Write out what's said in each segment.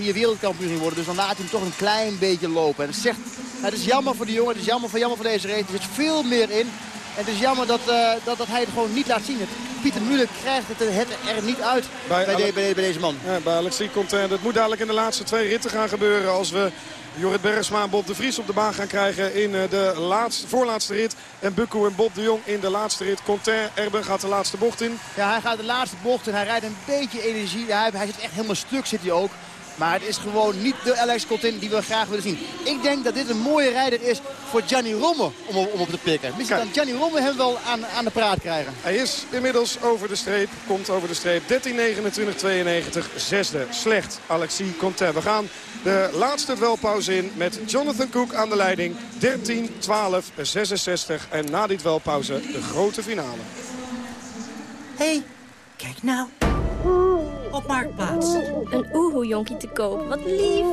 hier wereldkampioen ging worden. Dus dan laat hij hem toch een klein beetje lopen. En het, zegt, het is jammer voor de jongen, het is jammer voor, jammer voor deze race. Er zit veel meer in. En het is jammer dat, uh, dat, dat hij het gewoon niet laat zien. Pieter Muller krijgt het, het er niet uit bij, bij, de, bij, deze man. Ja, bij Alexis Contain. Dat moet dadelijk in de laatste twee ritten gaan gebeuren. Als we Jorrit Bergsma en Bob de Vries op de baan gaan krijgen in eh, de laatste, voorlaatste rit. En Bukko en Bob de Jong in de laatste rit. Contain, Erben gaat de laatste bocht in. Ja, hij gaat de laatste bocht en hij rijdt een beetje energie. hij, hij zit echt helemaal stuk zit hij ook. Maar het is gewoon niet de Alex Coltin die we graag willen zien. Ik denk dat dit een mooie rijder is voor Gianni Romme om, om op te pikken. Misschien kan Gianni Romme hem wel aan, aan de praat krijgen. Hij is inmiddels over de streep. Komt over de streep. 13, 29, 92. Zesde. Slecht. Alexis Conté. We gaan de laatste dwelpauze in met Jonathan Cook aan de leiding. 13, 12, 66. En na die dwelpauze de grote finale. hey, kijk nou op Marktplaats. Een oehoe-jonkie te koop. Wat lief.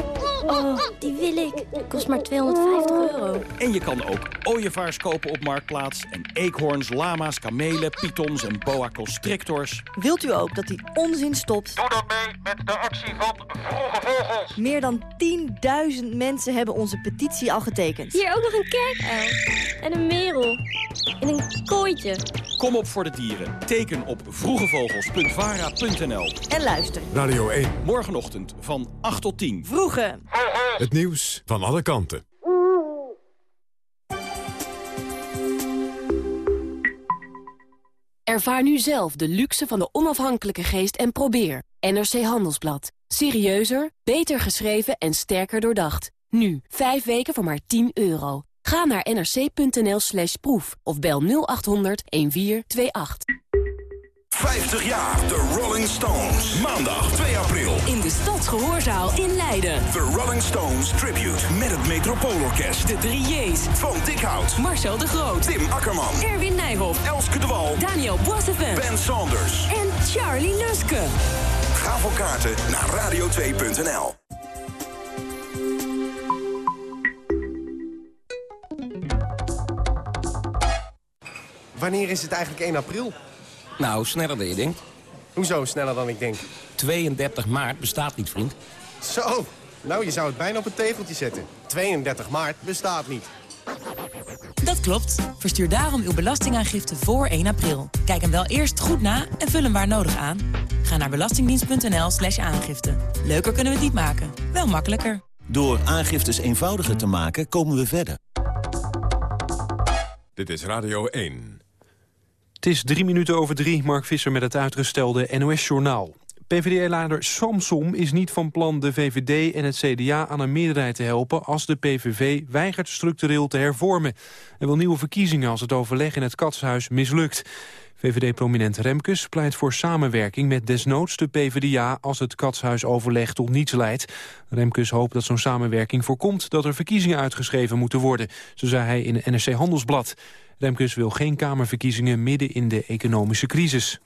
Oh, die wil ik. Kost maar 250 euro. En je kan ook ooievaars kopen op Marktplaats. En eekhoorns, lama's, kamelen, pythons en boa constrictors. Wilt u ook dat die onzin stopt? Doe dan mee met de actie van Vroege Vogels. Meer dan 10.000 mensen hebben onze petitie al getekend. Hier ook nog een kerkuil. En een merel. In een kooitje. Kom op voor de dieren. Teken op vroegevogels.vara.nl. En luister. Radio 1. Morgenochtend van 8 tot 10. Vroege. Het nieuws van alle kanten. Ervaar nu zelf de luxe van de onafhankelijke geest en probeer. NRC Handelsblad. Serieuzer, beter geschreven en sterker doordacht. Nu, 5 weken voor maar 10 euro. Ga naar nrc.nl slash proef of bel 0800 1428. 50 jaar The Rolling Stones. Maandag 2 april. In de Stadsgehoorzaal in Leiden. The Rolling Stones Tribute. Met het Metropoolorkest. De drie J's. Van Dikhout. Marcel de Groot. Tim Akkerman. Erwin Nijhoff. Elske de Wal. Daniel Boissevin. Ben Saunders. En Charlie Luske. Ga voor kaarten naar radio2.nl. Wanneer is het eigenlijk 1 april? Nou, sneller dan je denkt. Hoezo sneller dan ik denk? 32 maart bestaat niet, vriend. Zo, nou je zou het bijna op een tegeltje zetten. 32 maart bestaat niet. Dat klopt. Verstuur daarom uw belastingaangifte voor 1 april. Kijk hem wel eerst goed na en vul hem waar nodig aan. Ga naar belastingdienst.nl slash aangifte. Leuker kunnen we het niet maken, wel makkelijker. Door aangiftes eenvoudiger te maken komen we verder. Dit is Radio 1. Het is drie minuten over drie. Mark Visser met het uitgestelde NOS-journaal. PVD-leider Samsom is niet van plan de VVD en het CDA aan een meerderheid te helpen... als de PVV weigert structureel te hervormen. Hij wil nieuwe verkiezingen als het overleg in het Katshuis mislukt. VVD-prominent Remkes pleit voor samenwerking met desnoods de PvdA... als het katshuisoverleg tot niets leidt. Remkes hoopt dat zo'n samenwerking voorkomt dat er verkiezingen uitgeschreven moeten worden. Zo zei hij in het NRC Handelsblad. Remkes wil geen Kamerverkiezingen midden in de economische crisis.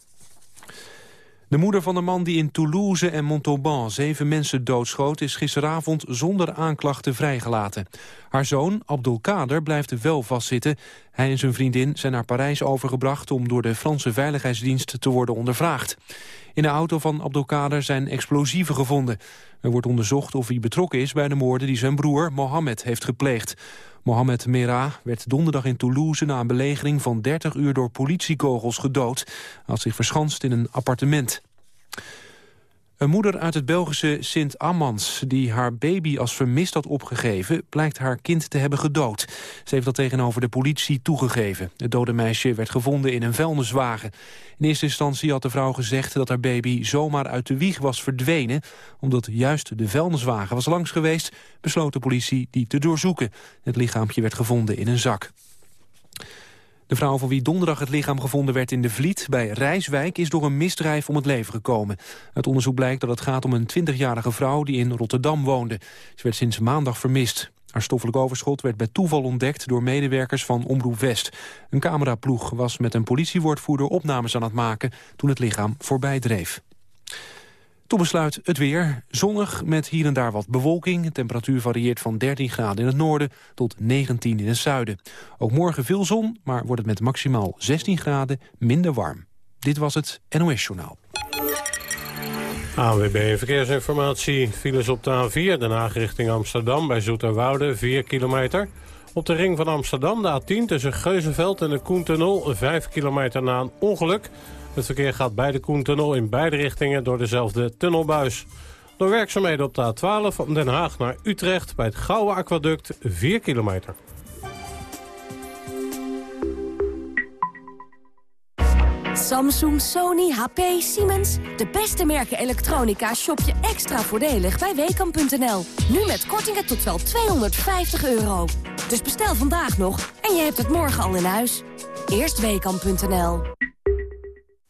De moeder van de man die in Toulouse en Montauban zeven mensen doodschoot... is gisteravond zonder aanklachten vrijgelaten. Haar zoon, Abdelkader, blijft wel vastzitten. Hij en zijn vriendin zijn naar Parijs overgebracht... om door de Franse Veiligheidsdienst te worden ondervraagd. In de auto van Abdelkader zijn explosieven gevonden. Er wordt onderzocht of hij betrokken is bij de moorden... die zijn broer Mohammed heeft gepleegd. Mohamed Merah werd donderdag in Toulouse na een belegering van 30 uur door politiekogels gedood. Hij had zich verschanst in een appartement. Een moeder uit het Belgische Sint-Ammans, die haar baby als vermist had opgegeven, blijkt haar kind te hebben gedood. Ze heeft dat tegenover de politie toegegeven. Het dode meisje werd gevonden in een vuilniswagen. In eerste instantie had de vrouw gezegd dat haar baby zomaar uit de wieg was verdwenen. Omdat juist de vuilniswagen was langs geweest, besloot de politie die te doorzoeken. Het lichaampje werd gevonden in een zak. De vrouw van wie donderdag het lichaam gevonden werd in de Vliet bij Rijswijk is door een misdrijf om het leven gekomen. Uit onderzoek blijkt dat het gaat om een 20-jarige vrouw die in Rotterdam woonde. Ze werd sinds maandag vermist. Haar stoffelijk overschot werd bij toeval ontdekt door medewerkers van Omroep West. Een cameraploeg was met een politiewoordvoerder opnames aan het maken toen het lichaam voorbij dreef. Tot besluit het weer. Zonnig met hier en daar wat bewolking. De temperatuur varieert van 13 graden in het noorden tot 19 in het zuiden. Ook morgen veel zon, maar wordt het met maximaal 16 graden minder warm. Dit was het NOS Journaal. ANWB Verkeersinformatie. Files op de A4, Den Haag richting Amsterdam bij Zoeterwoude, 4 kilometer. Op de ring van Amsterdam, de A10, tussen Geuzenveld en de Koentunnel... 5 kilometer na een ongeluk. Het verkeer gaat bij de Koentunnel in beide richtingen door dezelfde tunnelbuis. Door werkzaamheden op de A12 van Den Haag naar Utrecht... bij het Gouwe Aquaduct, 4 kilometer. Samsung, Sony, HP, Siemens. De beste merken elektronica shop je extra voordelig bij Weekamp.nl. Nu met kortingen tot wel 250 euro. Dus bestel vandaag nog en je hebt het morgen al in huis. Eerst Weekamp.nl.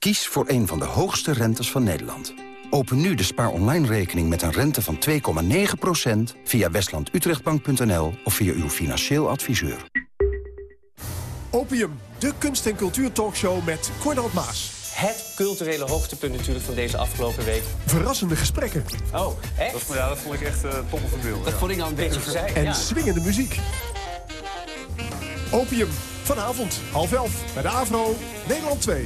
Kies voor een van de hoogste rentes van Nederland. Open nu de spaar online rekening met een rente van 2,9% via westlandutrechtbank.nl of via uw financieel adviseur. Opium, de kunst- en cultuurtalkshow met Cornald Maas. Het culturele hoogtepunt natuurlijk van deze afgelopen week. Verrassende gesprekken. Oh, echt? Dat, ja, dat vond ik echt uh, top van beeld. Dat ja. vond ik nou een beetje verzeild. En ja. swingende muziek. Opium, vanavond, half elf, bij de AVRO, Nederland 2.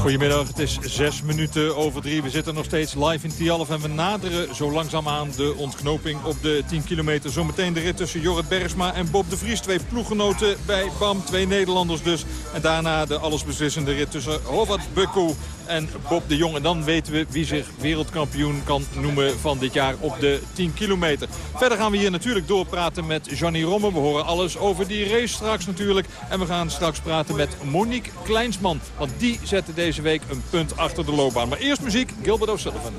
Goedemiddag, het is zes minuten over drie. We zitten nog steeds live in Tialf en we naderen zo langzaamaan de ontknoping op de 10 kilometer. Zometeen de rit tussen Jorrit Bergsma en Bob de Vries. Twee ploeggenoten bij BAM, twee Nederlanders dus. En daarna de allesbeslissende rit tussen Hovat Bukku en Bob de Jong. En dan weten we wie zich wereldkampioen kan noemen van dit jaar op de 10 kilometer. Verder gaan we hier natuurlijk doorpraten met Johnny Romme. We horen alles over die race straks natuurlijk. En we gaan straks praten met Monique Kleinsman. Want die zette deze week een punt achter de loopbaan. Maar eerst muziek, Gilbert O'Sullivan.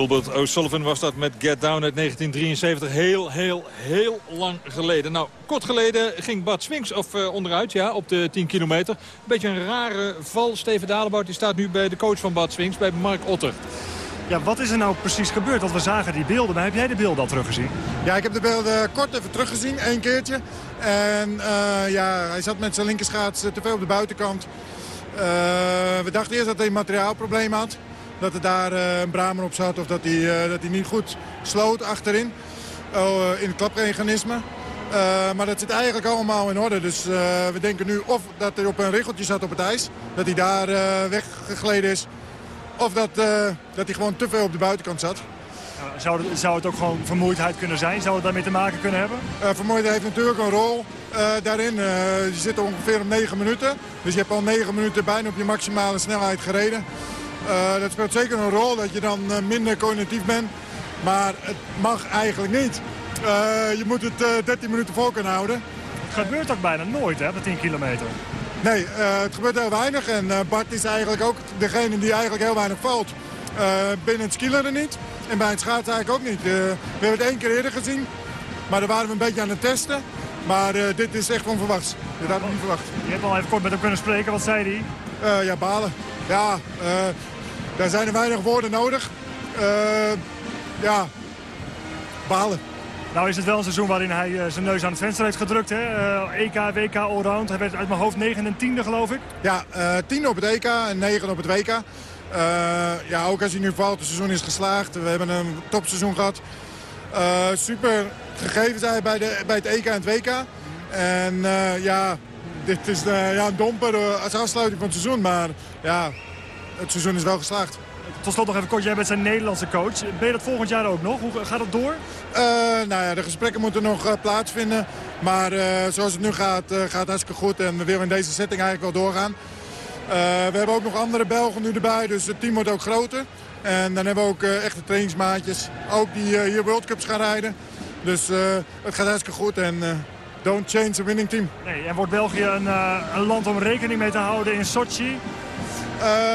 Gilbert O'Sullivan was dat met Get Down uit 1973. Heel, heel, heel lang geleden. Nou, kort geleden ging Bart Swings of, eh, onderuit ja, op de 10 kilometer. Beetje een rare val. Steven Dalebout die staat nu bij de coach van Bart Swings, bij Mark Otter. Ja, wat is er nou precies gebeurd? Want we zagen die beelden, maar heb jij de beelden al teruggezien? Ja, ik heb de beelden kort even teruggezien, één keertje. En eh, ja, hij zat met zijn linkerschaats te veel op de buitenkant. Eh, we dachten eerst dat hij een materiaalprobleem had. Dat er daar eh, een bramer op zat of dat hij, dat hij niet goed sloot achterin. Oh, in het klapmechanisme. maar dat zit eigenlijk allemaal in orde. Dus we denken nu of dat hij op een riggeltje zat op het ijs. Dat hij daar weggegleden is. Of dat, dat hij gewoon te veel op de buitenkant zat. Zou het, zou het ook gewoon vermoeidheid kunnen zijn? Zou het daarmee te maken kunnen hebben? vermoeidheid heeft natuurlijk een rol daarin. je zit ongeveer op 9 minuten. Dus je hebt al 9 minuten bijna op je maximale snelheid gereden. Dat speelt zeker een rol dat je dan minder cognitief bent. Maar het mag eigenlijk niet. je moet het 13 minuten vol kunnen houden. Het gebeurt ook bijna nooit, hè, de 10 kilometer. Nee, het gebeurt heel weinig. En Bart is eigenlijk ook degene die eigenlijk heel weinig valt. binnen het skileren niet. En bij het schaatsen eigenlijk ook niet. we hebben het één keer eerder gezien. Maar daar waren we een beetje aan het testen. Maar uh, dit is echt onverwachts. Dit had ik niet verwacht. Je hebt al even kort met hem kunnen spreken. Wat zei hij? Uh, ja, balen. Ja, uh, daar zijn er weinig woorden nodig. ja, balen. Nou is het wel een seizoen waarin hij zijn neus aan het venster heeft gedrukt. Hè? EK, WK, allround. Hij werd uit mijn hoofd 9 en 10 geloof ik. Ja, 10 op het EK en 9 op het WK. ja, ook als hij nu valt, het seizoen is geslaagd. We hebben een topseizoen gehad. super gegeven zijn bij, de, bij het EK en het WK. En uh, ja, dit is uh, ja, een domper uh, als afsluiting van het seizoen. Maar ja, het seizoen is wel geslaagd. Tot slot nog even kort, jij bent zijn Nederlandse coach. Ben je dat volgend jaar ook nog? Hoe gaat het door? nou ja, de gesprekken moeten nog plaatsvinden. Maar zoals het nu gaat, gaat het hartstikke goed. En we willen in deze setting eigenlijk wel doorgaan. we hebben ook nog andere Belgen nu erbij, dus het team wordt ook groter. En dan hebben we ook echte trainingsmaatjes. Ook die hier World Cups gaan rijden. Dus uh, het gaat hartstikke goed en uh, don't change the winning team. Nee, en wordt België een, uh, een, land om rekening mee te houden in Sochi?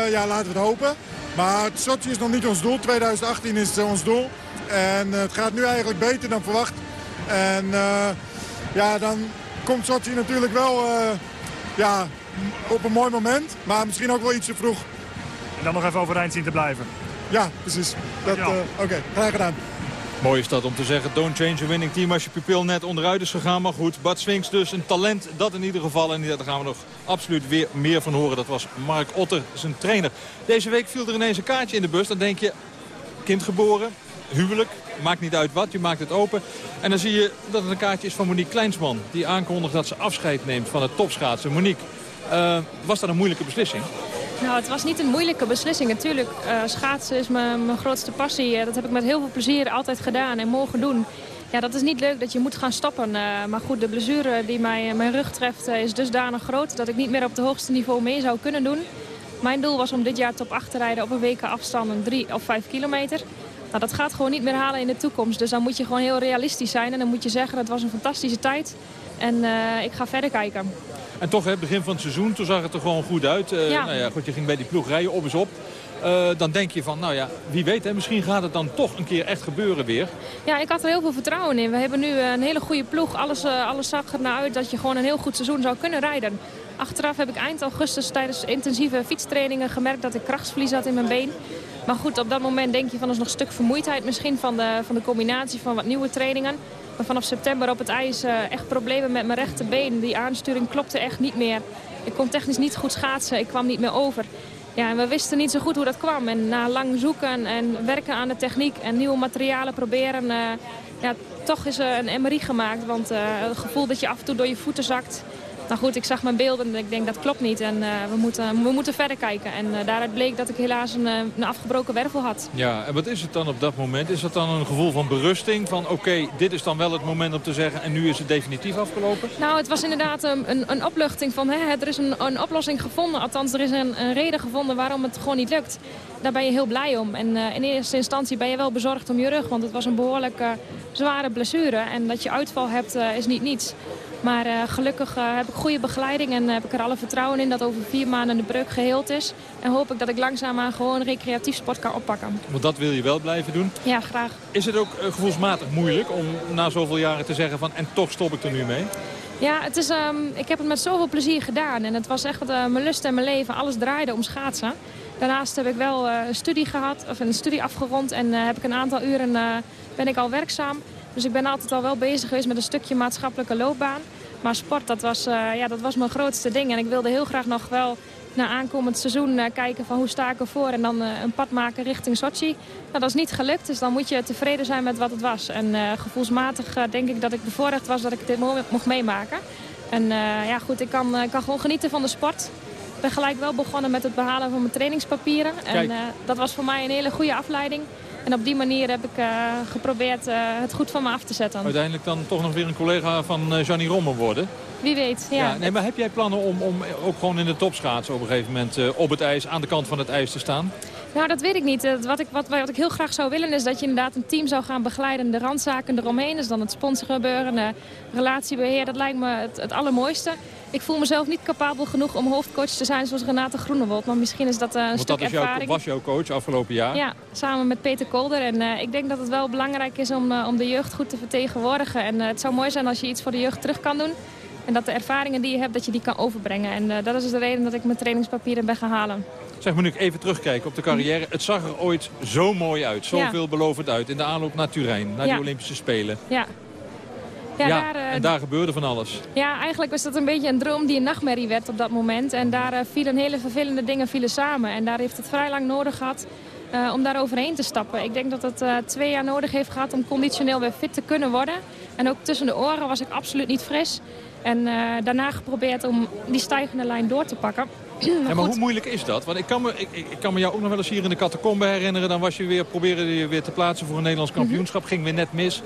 Ja, laten we het hopen. Maar Sochi is nog niet ons doel. 2018 is ons doel. En het gaat nu eigenlijk beter dan verwacht. En ja, dan komt Sochi natuurlijk wel ja, op een mooi moment. Maar misschien ook wel iets te vroeg. En dan nog even overeind zien te blijven. Ja, precies. Oké, okay, graag gedaan. Mooi is dat om te zeggen, don't change a winning team als je pupil net onderuit is gegaan. Maar goed, Bart Swings dus een talent, dat in ieder geval. En daar gaan we nog absoluut weer meer van horen. Dat was Mark Otter, zijn trainer. Deze week viel er ineens een kaartje in de bus. Dan denk je, kind geboren, huwelijk, maakt niet uit wat, je maakt het open. En dan zie je dat het een kaartje is van Monique Kleinsman. Die aankondigt dat ze afscheid neemt van het topschaatsen. Monique, uh, was dat een moeilijke beslissing? Nou, het was niet een moeilijke beslissing. Natuurlijk, uh, schaatsen is mijn, mijn grootste passie. Uh, dat heb ik met heel veel plezier altijd gedaan en mogen doen. Ja, dat is niet leuk dat je moet gaan stoppen. Uh, maar goed, de blessure die mij, mijn rug treft is dusdanig groot... dat ik niet meer op het hoogste niveau mee zou kunnen doen. Mijn doel was om dit jaar top 8 te rijden op een weken afstand, een 3 of 5 kilometer. Nou, dat gaat gewoon niet meer halen in de toekomst. Dus dan moet je gewoon heel realistisch zijn. En dan moet je zeggen, het was een fantastische tijd. En ik ga verder kijken. En toch, het begin van het seizoen, toen zag het er gewoon goed uit. Uh, ja. Nou ja, goed, je ging bij die ploeg rijden, op is op. Uh, dan denk je van, nou ja, wie weet, hè, misschien gaat het dan toch een keer echt gebeuren weer. Ja, ik had er heel veel vertrouwen in. We hebben nu een hele goede ploeg. Alles, uh, alles zag er naar uit dat je gewoon een heel goed seizoen zou kunnen rijden. Achteraf heb ik eind augustus tijdens intensieve fietstrainingen gemerkt dat ik krachtsverlies had in mijn been. Maar goed, op dat moment denk je van, is nog een stuk vermoeidheid misschien van de, van de combinatie van wat nieuwe trainingen. Maar vanaf september op het ijs echt problemen met mijn rechterbeen. Die aansturing klopte echt niet meer. Ik kon technisch niet goed schaatsen. Ik kwam niet meer over. Ja, en we wisten niet zo goed hoe dat kwam. En na lang zoeken en werken aan de techniek en nieuwe materialen proberen... Uh, ja, toch is er een MRI gemaakt. Want uh, het gevoel dat je af en toe door je voeten zakt... Nou goed, ik zag mijn beelden en ik denk dat klopt niet. En uh, we, moeten, we moeten verder kijken. En uh, daaruit bleek dat ik helaas een, een, afgebroken wervel had. Ja, en wat is het dan op dat moment? Is dat dan een gevoel van berusting? Van oké, dit is dan wel het moment om te zeggen en nu is het definitief afgelopen? Nou, het was inderdaad een, een, een opluchting van hè, er is een, een oplossing gevonden. Althans, er is een, een reden gevonden waarom het gewoon niet lukt daar ben je heel blij om. En uh, in eerste instantie ben je wel bezorgd om je rug. Want het was een behoorlijk zware blessure. En dat je uitval hebt is niet niets. Maar uh, gelukkig uh, heb ik goede begeleiding en heb ik er alle vertrouwen in dat over vier maanden de breuk geheeld is. En hoop ik dat ik langzaamaan gewoon recreatief sport kan oppakken. Want dat wil je wel blijven doen? Ja, graag. Is het ook gevoelsmatig moeilijk om na zoveel jaren te zeggen van en toch stop ik er nu mee? Ja, het is, um, ik heb het met zoveel plezier gedaan. En het was echt mijn lust en mijn leven. Alles draaide om schaatsen. Daarnaast heb ik wel eh, een studie gehad, of een studie afgerond. En eh, heb ik een aantal uren eh, ben ik al werkzaam. Dus ik ben altijd al wel bezig geweest met een stukje maatschappelijke loopbaan. Maar sport, dat was, eh, ja, dat was mijn grootste ding. En ik wilde heel graag nog wel naar aankomend seizoen eh, kijken van hoe sta ik ervoor. En dan eh, een pad maken richting Sochi. Nou, dat is niet gelukt, dus dan moet je tevreden zijn met wat het was. En gevoelsmatig denk ik dat ik bevoorrecht was dat ik dit mo- mocht meemaken. En ja, goed, ik kan, eh, kan gewoon genieten van de sport. Ik ben gelijk wel begonnen met het behalen van mijn trainingspapieren. Kijk. En dat was voor mij een hele goede afleiding. En op die manier heb ik eh, geprobeerd eh, het goed van me af te zetten. Uiteindelijk dan toch nog weer een collega van eh Gianni Rommel worden. Wie weet, ja. nee, maar heb jij plannen om, om ook gewoon in de topschaatsen op een gegeven moment op het ijs, aan de kant van het ijs te staan? Nou, dat weet ik niet. Eh, Wat ik, wat, wat ik heel graag zou willen is dat je inderdaad een team zou gaan begeleiden. De randzaken eromheen, dus dan het sponsorgebeuren, eh, relatiebeheer. Dat lijkt me het, het allermooiste. Ik voel mezelf niet capabel genoeg om hoofdcoach te zijn zoals Renate Groenewold. Maar misschien is dat eh, een Want stuk dat is jouw, ervaring. was jouw coach afgelopen jaar. Ja, samen met Peter Kolder. En ik denk dat het wel belangrijk is om, om de jeugd goed te vertegenwoordigen. En het zou mooi zijn als je iets voor de jeugd terug kan doen. En dat de ervaringen die je hebt, dat je die kan overbrengen. En dat is de reden dat ik mijn trainingspapieren ben gaan halen. Zeg maar nu even terugkijken op de carrière. Het zag er ooit zo mooi uit, zo veelbelovend uit. In de aanloop naar Turijn, naar de Olympische Spelen. Ja. Ja, Ja, daar, eh, en daar gebeurde van alles. Ja, eigenlijk was dat een beetje een droom die een nachtmerrie werd op dat moment. En daar eh, vielen hele vervelende dingen vielen samen. En daar heeft het vrij lang nodig gehad eh, om daar overheen te stappen. Ik denk dat het twee jaar nodig heeft gehad om conditioneel weer fit te kunnen worden. En ook tussen de oren was ik absoluut niet fris. En daarna geprobeerd om die stijgende lijn door te pakken. Ja, maar hoe moeilijk is dat? Want ik kan, me, ik, ik kan me jou ook nog wel eens hier in de catacombe herinneren. Dan was je weer, probeerde je weer te plaatsen voor een Nederlands Mhm. kampioenschap. Ging weer net mis.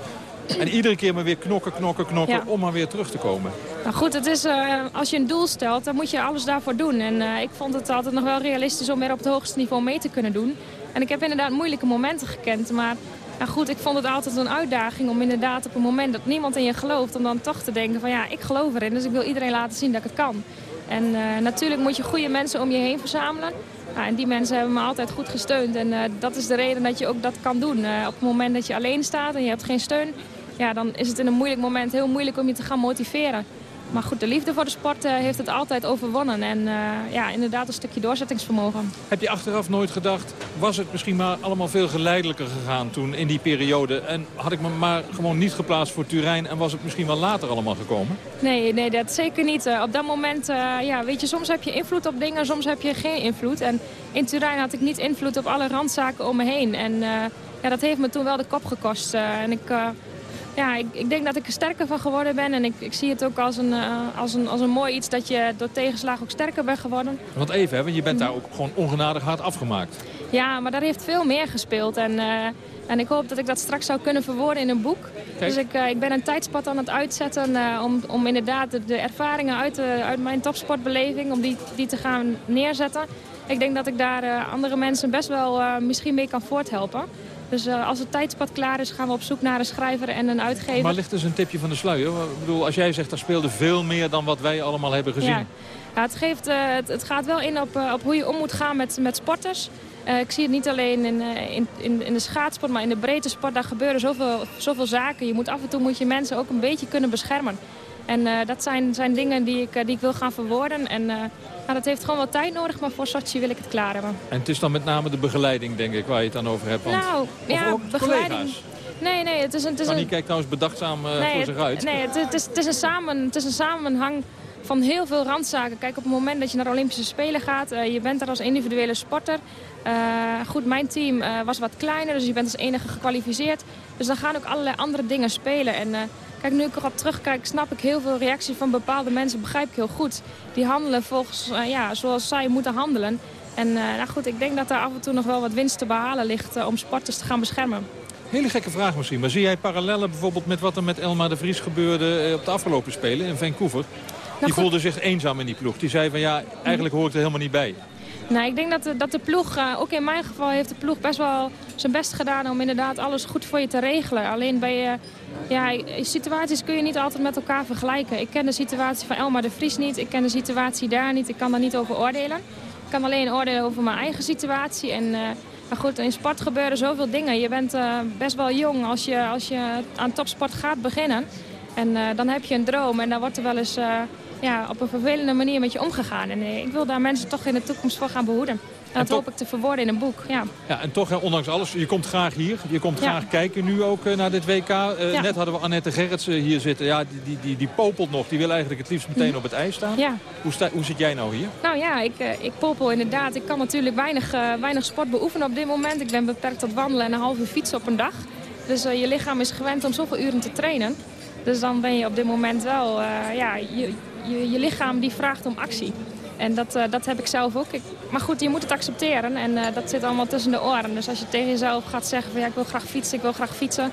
En iedere keer maar weer knokken, knokken, knokken Ja. om maar weer terug te komen. Nou goed, het is, eh, als je een doel stelt, dan moet je alles daarvoor doen. En eh, ik vond het altijd nog wel realistisch om weer op het hoogste niveau mee te kunnen doen. En ik heb inderdaad moeilijke momenten gekend. Maar nou goed, ik vond het altijd een uitdaging om inderdaad op een moment dat niemand in je gelooft... om dan toch te denken van ja, ik geloof erin, dus ik wil iedereen laten zien dat ik het kan. En eh, natuurlijk moet je goede mensen om je heen verzamelen. En die mensen hebben me altijd goed gesteund. En eh, dat is de reden dat je ook dat kan doen. Eh, op het moment dat je alleen staat en je hebt geen steun... Ja, dan is het in een moeilijk moment heel moeilijk om je te gaan motiveren. Maar goed, de liefde voor de sport eh, heeft het altijd overwonnen. En eh, ja, inderdaad een stukje doorzettingsvermogen. Heb je achteraf nooit gedacht, was het misschien maar allemaal veel geleidelijker gegaan toen in die periode? En had ik me maar gewoon niet geplaatst voor Turijn en was het misschien wel later allemaal gekomen? Nee, nee, dat zeker niet. Eh, op dat moment, ja, weet je, soms heb je invloed op dingen, soms heb je geen invloed. En in Turijn had ik niet invloed op alle randzaken om me heen. En ja, dat heeft me toen wel de kop gekost. En ik, ja, ik, ik denk dat ik er sterker van geworden ben. En ik, ik zie het ook als een, eh, als, een, als een mooi iets dat je door tegenslagen ook sterker bent geworden. Want even, hè, want je bent daar ook gewoon ongenadig hard afgemaakt. Ja, maar daar heeft veel meer gespeeld. En, eh, en ik hoop dat ik dat straks zou kunnen verwoorden in een boek. Kijk. Dus ik, eh, ik ben een tijdspad aan het uitzetten om, om inderdaad de, de ervaringen uit, de, uit mijn topsportbeleving, om die, die te gaan neerzetten. Ik denk dat ik daar andere mensen best wel misschien mee kan voorthelpen. Dus eh, als het tijdspad klaar is, gaan we op zoek naar een schrijver en een uitgever. Maar ligt dus een tipje van de sluier? Ik bedoel, als jij zegt, daar speelde veel meer dan wat wij allemaal hebben gezien. Ja. Ja, het, geeft, eh, het, het gaat wel in op, eh, op hoe je om moet gaan met, met sporters. Ik zie het niet alleen in, in, in, in de schaatsport, maar in de breedte sport. Daar gebeuren zoveel, zoveel zaken. Je moet af en toe moet je mensen ook een beetje kunnen beschermen. En eh, dat zijn, zijn dingen die ik, eh, die ik wil gaan verwoorden. En eh, nou, dat heeft gewoon wat tijd nodig, maar voor Sochi wil ik het klaar hebben. En het is dan met name de begeleiding, denk ik, waar je het dan over hebt. Want, nou, of ja, ook begeleiding. collega's. Nee, nee, het is een... Het is Fanny een... kijkt trouwens bedachtzaam Nee, voor zich uit. Nee, het, het is, het, is een samen, het is een samenhang van heel veel randzaken. Kijk, op het moment dat je naar de Olympische Spelen gaat, je bent er als individuele sporter. Goed, mijn team was wat kleiner, dus je bent als enige gekwalificeerd. Dus dan gaan ook allerlei andere dingen spelen. En kijk, nu ik erop terugkijk, snap ik heel veel reacties van bepaalde mensen, begrijp ik heel goed. Die handelen volgens, eh, ja, zoals zij moeten handelen. En eh, nou goed, ik denk dat daar af en toe nog wel wat winst te behalen ligt eh, om sporters te gaan beschermen. Hele gekke vraag misschien, maar zie jij parallellen bijvoorbeeld met wat er met Elma de Vries gebeurde op de afgelopen Spelen in Vancouver? die goed. voelde zich eenzaam in die ploeg. Die zei van ja, eigenlijk hoor ik er helemaal niet bij. Nou, ik denk dat de, dat de ploeg, eh, ook in mijn geval heeft de ploeg best wel zijn best gedaan om inderdaad alles goed voor je te regelen. Alleen bij eh, ja, situaties kun je niet altijd met elkaar vergelijken. Ik ken de situatie van Elma de Vries niet, ik ken de situatie daar niet, ik kan daar niet over oordelen. Ik kan alleen oordelen over mijn eigen situatie. En, eh, maar goed, in sport gebeuren zoveel dingen. Je bent best wel jong als je, als je aan topsport gaat beginnen. En dan heb je een droom en dan wordt er wel eens... eh, ja, op een vervelende manier met je omgegaan. En ik wil daar mensen toch in de toekomst voor gaan behoeden. Dat hoop ik te verwoorden in een boek, ja. Ja, en toch, hè, ondanks alles, je komt graag hier. Je komt Ja. graag kijken nu ook eh, naar dit WK. Eh, Ja. Net hadden we Annette Gerritsen hier zitten. Ja, die, die, die, die popelt nog. Die wil eigenlijk het liefst meteen op het ijs staan. Ja. Hoe, sta, hoe zit jij nou hier? Nou ja, ik, eh, ik popel inderdaad. Ik kan natuurlijk weinig, eh, weinig sport beoefenen op dit moment. Ik ben beperkt tot wandelen en een half uur fietsen op een dag. Dus eh, je lichaam is gewend om zoveel uren te trainen. Dus dan ben je op dit moment wel... eh, ja, je, je, je lichaam die vraagt om actie. En dat, eh, dat heb ik zelf ook. Ik, maar goed, je moet het accepteren. En eh, dat zit allemaal tussen de oren. Dus als je tegen jezelf gaat zeggen van ja, ik wil graag fietsen, ik wil graag fietsen.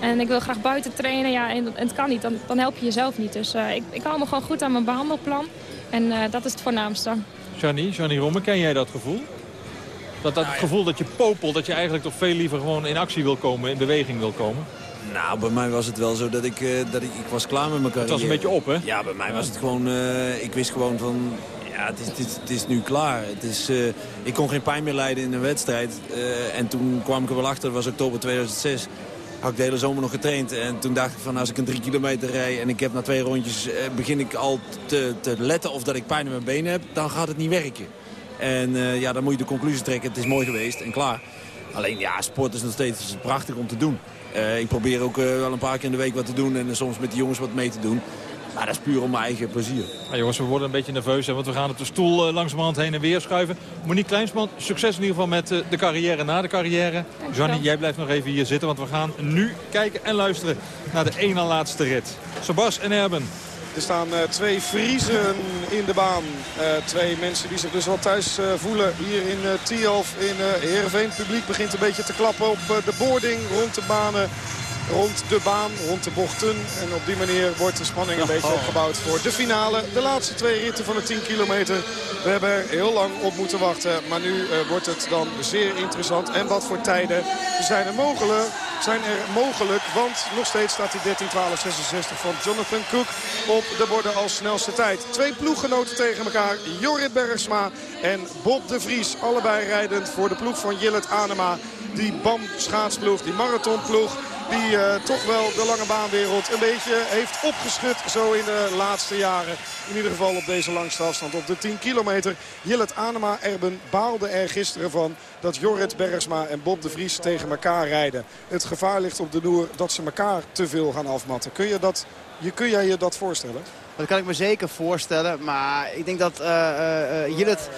En ik wil graag buiten trainen. Ja, en, en het kan niet. Dan, dan help je jezelf niet. Dus eh, ik, ik hou me gewoon goed aan mijn behandelplan. En eh, dat is het voornaamste. Johnny, Johnny Romme, ken jij dat gevoel? Dat, dat gevoel dat je popelt, dat je eigenlijk toch veel liever gewoon in actie wil komen, in beweging wil komen? Nou, bij mij was het wel zo dat ik, eh, dat ik, ik was klaar met mijn carrière. Het was een beetje op, hè? Ja, bij mij was het gewoon, eh, ik wist gewoon van, ja, het is, het is, het is nu klaar. Het is, eh, ik kon geen pijn meer lijden in een wedstrijd. En toen kwam ik er wel achter, dat was oktober 2006. Had ik de hele zomer nog getraind. En toen dacht ik van als ik een drie kilometer rij en ik heb na twee rondjes... begin ik al te, te letten of dat ik pijn in mijn benen heb, dan gaat het niet werken. En ja, dan moet je de conclusie trekken, het is mooi geweest en klaar. Alleen ja, sport is nog steeds prachtig om te doen. Eh, ik probeer ook eh, wel een paar keer in de week wat te doen en eh, soms met de jongens wat mee te doen. Maar dat is puur om mijn eigen plezier. Jongens, we worden een beetje nerveus, hè, want we gaan op de stoel eh, langzamerhand heen en weer schuiven. Monique Kleinsman, succes in ieder geval met eh, de carrière na de carrière. Johnny, jij blijft nog even hier zitten, want we gaan nu kijken en luisteren naar de ene laatste rit. Sabas en Erben. Er staan eh, twee Friezen in de baan. Eh, twee mensen die zich dus wel thuis eh, voelen hier in Tialf in Heerenveen. Het publiek begint een beetje te klappen op de boarding rond de banen. Rond de baan, rond de bochten. En op die manier wordt de spanning een beetje opgebouwd voor de finale. De laatste twee ritten van de 10 kilometer. We hebben er heel lang op moeten wachten. Maar nu eh, wordt het dan zeer interessant. En wat voor tijden zijn er mogelijk? Zijn er mogelijk, want nog steeds staat die 13-12-66 van Jonathan Cook op de borden als snelste tijd. Twee ploeggenoten tegen elkaar, Jorrit Bergsma en Bob de Vries. Allebei rijdend voor de ploeg van Jillet Anema. Die BAM schaatsploeg, die marathonploeg. Die eh, toch wel de lange baanwereld een beetje heeft opgeschud zo in de laatste jaren. In ieder geval op deze langste afstand op de 10 kilometer. Jillet Anema Erben baalde er gisteren van dat Jorrit Bergsma en Bob de Vries tegen elkaar rijden. Het gevaar ligt op de noer dat ze elkaar te veel gaan afmatten. Kun, je dat, je, kun jij je dat voorstellen? Dat kan ik me zeker voorstellen. Maar ik denk dat eh eh, Jillet,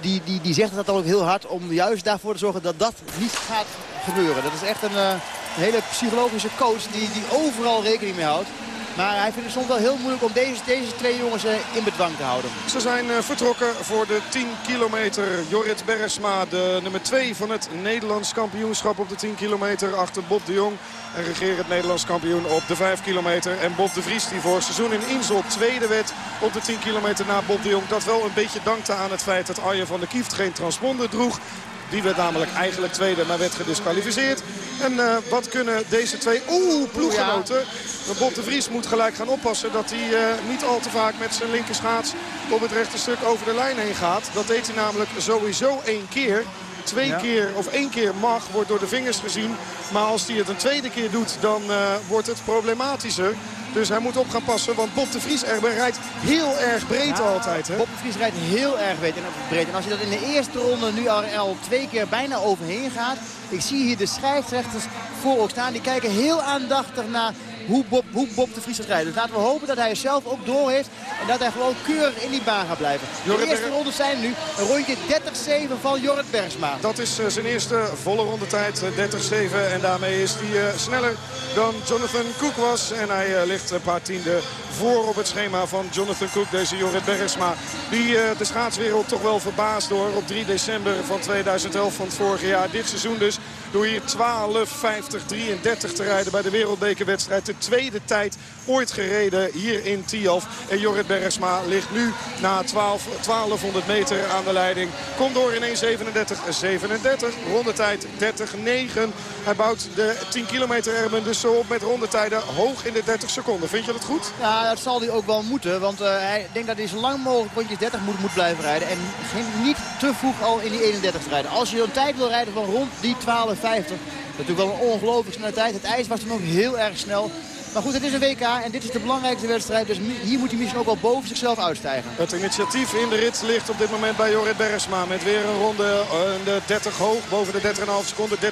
die, die, die zegt dat ook heel hard om juist daarvoor te zorgen dat dat niet gaat gebeuren. Dat is echt een hele psychologische coach die, die overal rekening mee houdt. Maar hij vindt het soms wel heel moeilijk om deze, deze twee jongens eh, in bedwang te houden. Ze zijn eh, vertrokken voor de 10 kilometer. Jorrit Bergsma, de nummer 2 van het Nederlands kampioenschap op de 10 kilometer. Achter Bob de Jong en regeer het Nederlands kampioen op de 5 kilometer. En Bob de Vries die voor seizoen in Insel tweede werd op de 10 kilometer na Bob de Jong. Dat wel een beetje dankte aan het feit dat Arjen van der Kieft geen transponder droeg. Die werd namelijk eigenlijk tweede, maar werd gedisqualificeerd. En eh, wat kunnen deze twee... Oeh, ploeggenoten. Maar Bob de Vries moet gelijk gaan oppassen dat hij eh, niet al te vaak met zijn linkerschaats op het rechte stuk over de lijn heen gaat. Dat deed hij namelijk sowieso één keer. Twee Ja. keer of één keer mag, wordt door de vingers gezien. Maar als hij het een tweede keer doet, dan eh, wordt het problematischer. Dus hij moet op gaan passen, want Bob de Vries rijdt heel erg breed Ja, altijd. Hè? Bob de Vries rijdt heel erg breed en als je dat in de eerste ronde nu al, al twee keer bijna overheen gaat. Ik zie hier de scheidsrechters voor ook staan. Die kijken heel aandachtig naar hoe Bob, hoe Bob de Vries gaat rijden. Dus laten we hopen dat hij het zelf ook door heeft. En dat hij gewoon keurig in die baan gaat blijven. De eerste rondes zijn nu een rondje 30-7 van Jorrit Bergsma. Dat is eh, zijn eerste volle rondetijd, eh, 30-7. En daarmee is hij eh, sneller dan Jonathan Cook was. En hij eh, ligt een paar tienden voor op het schema van Jonathan Cook, deze Jorrit Bergsma. Die eh, de schaatswereld toch wel verbaasd door op 3 december van 2011 van het vorige jaar. Dit seizoen dus door hier 12.50-33 te rijden bij de wereldbekerwedstrijd. De tweede tijd ooit gereden hier in Tialf. En Jorrit Bergsma ligt nu na 12, 1200 meter aan de leiding. Komt door in 1.37-37. Rondetijd 30-9. Hij bouwt de 10 kilometer ermen dus zo op met rondetijden hoog in de 30 seconden. Vind je dat goed? Ja, dat zal hij ook wel moeten. Want eh, hij denkt dat hij zo lang mogelijk rondjes 30 moet, moet blijven rijden. En geen, niet te vroeg al in die 31 te rijden. Als je een tijd wil rijden van rond die 12.50. Natuurlijk wel een ongelooflijk snelle tijd. Het ijs was toen ook heel erg snel. Maar goed, het is een WK en dit is de belangrijkste wedstrijd. Dus hier moet hij misschien ook wel boven zichzelf uitstijgen. Het initiatief in de rit ligt op dit moment bij Jorrit Bergsma. Met weer een ronde in de 30 hoog. Boven de 30,5 seconden. 30-7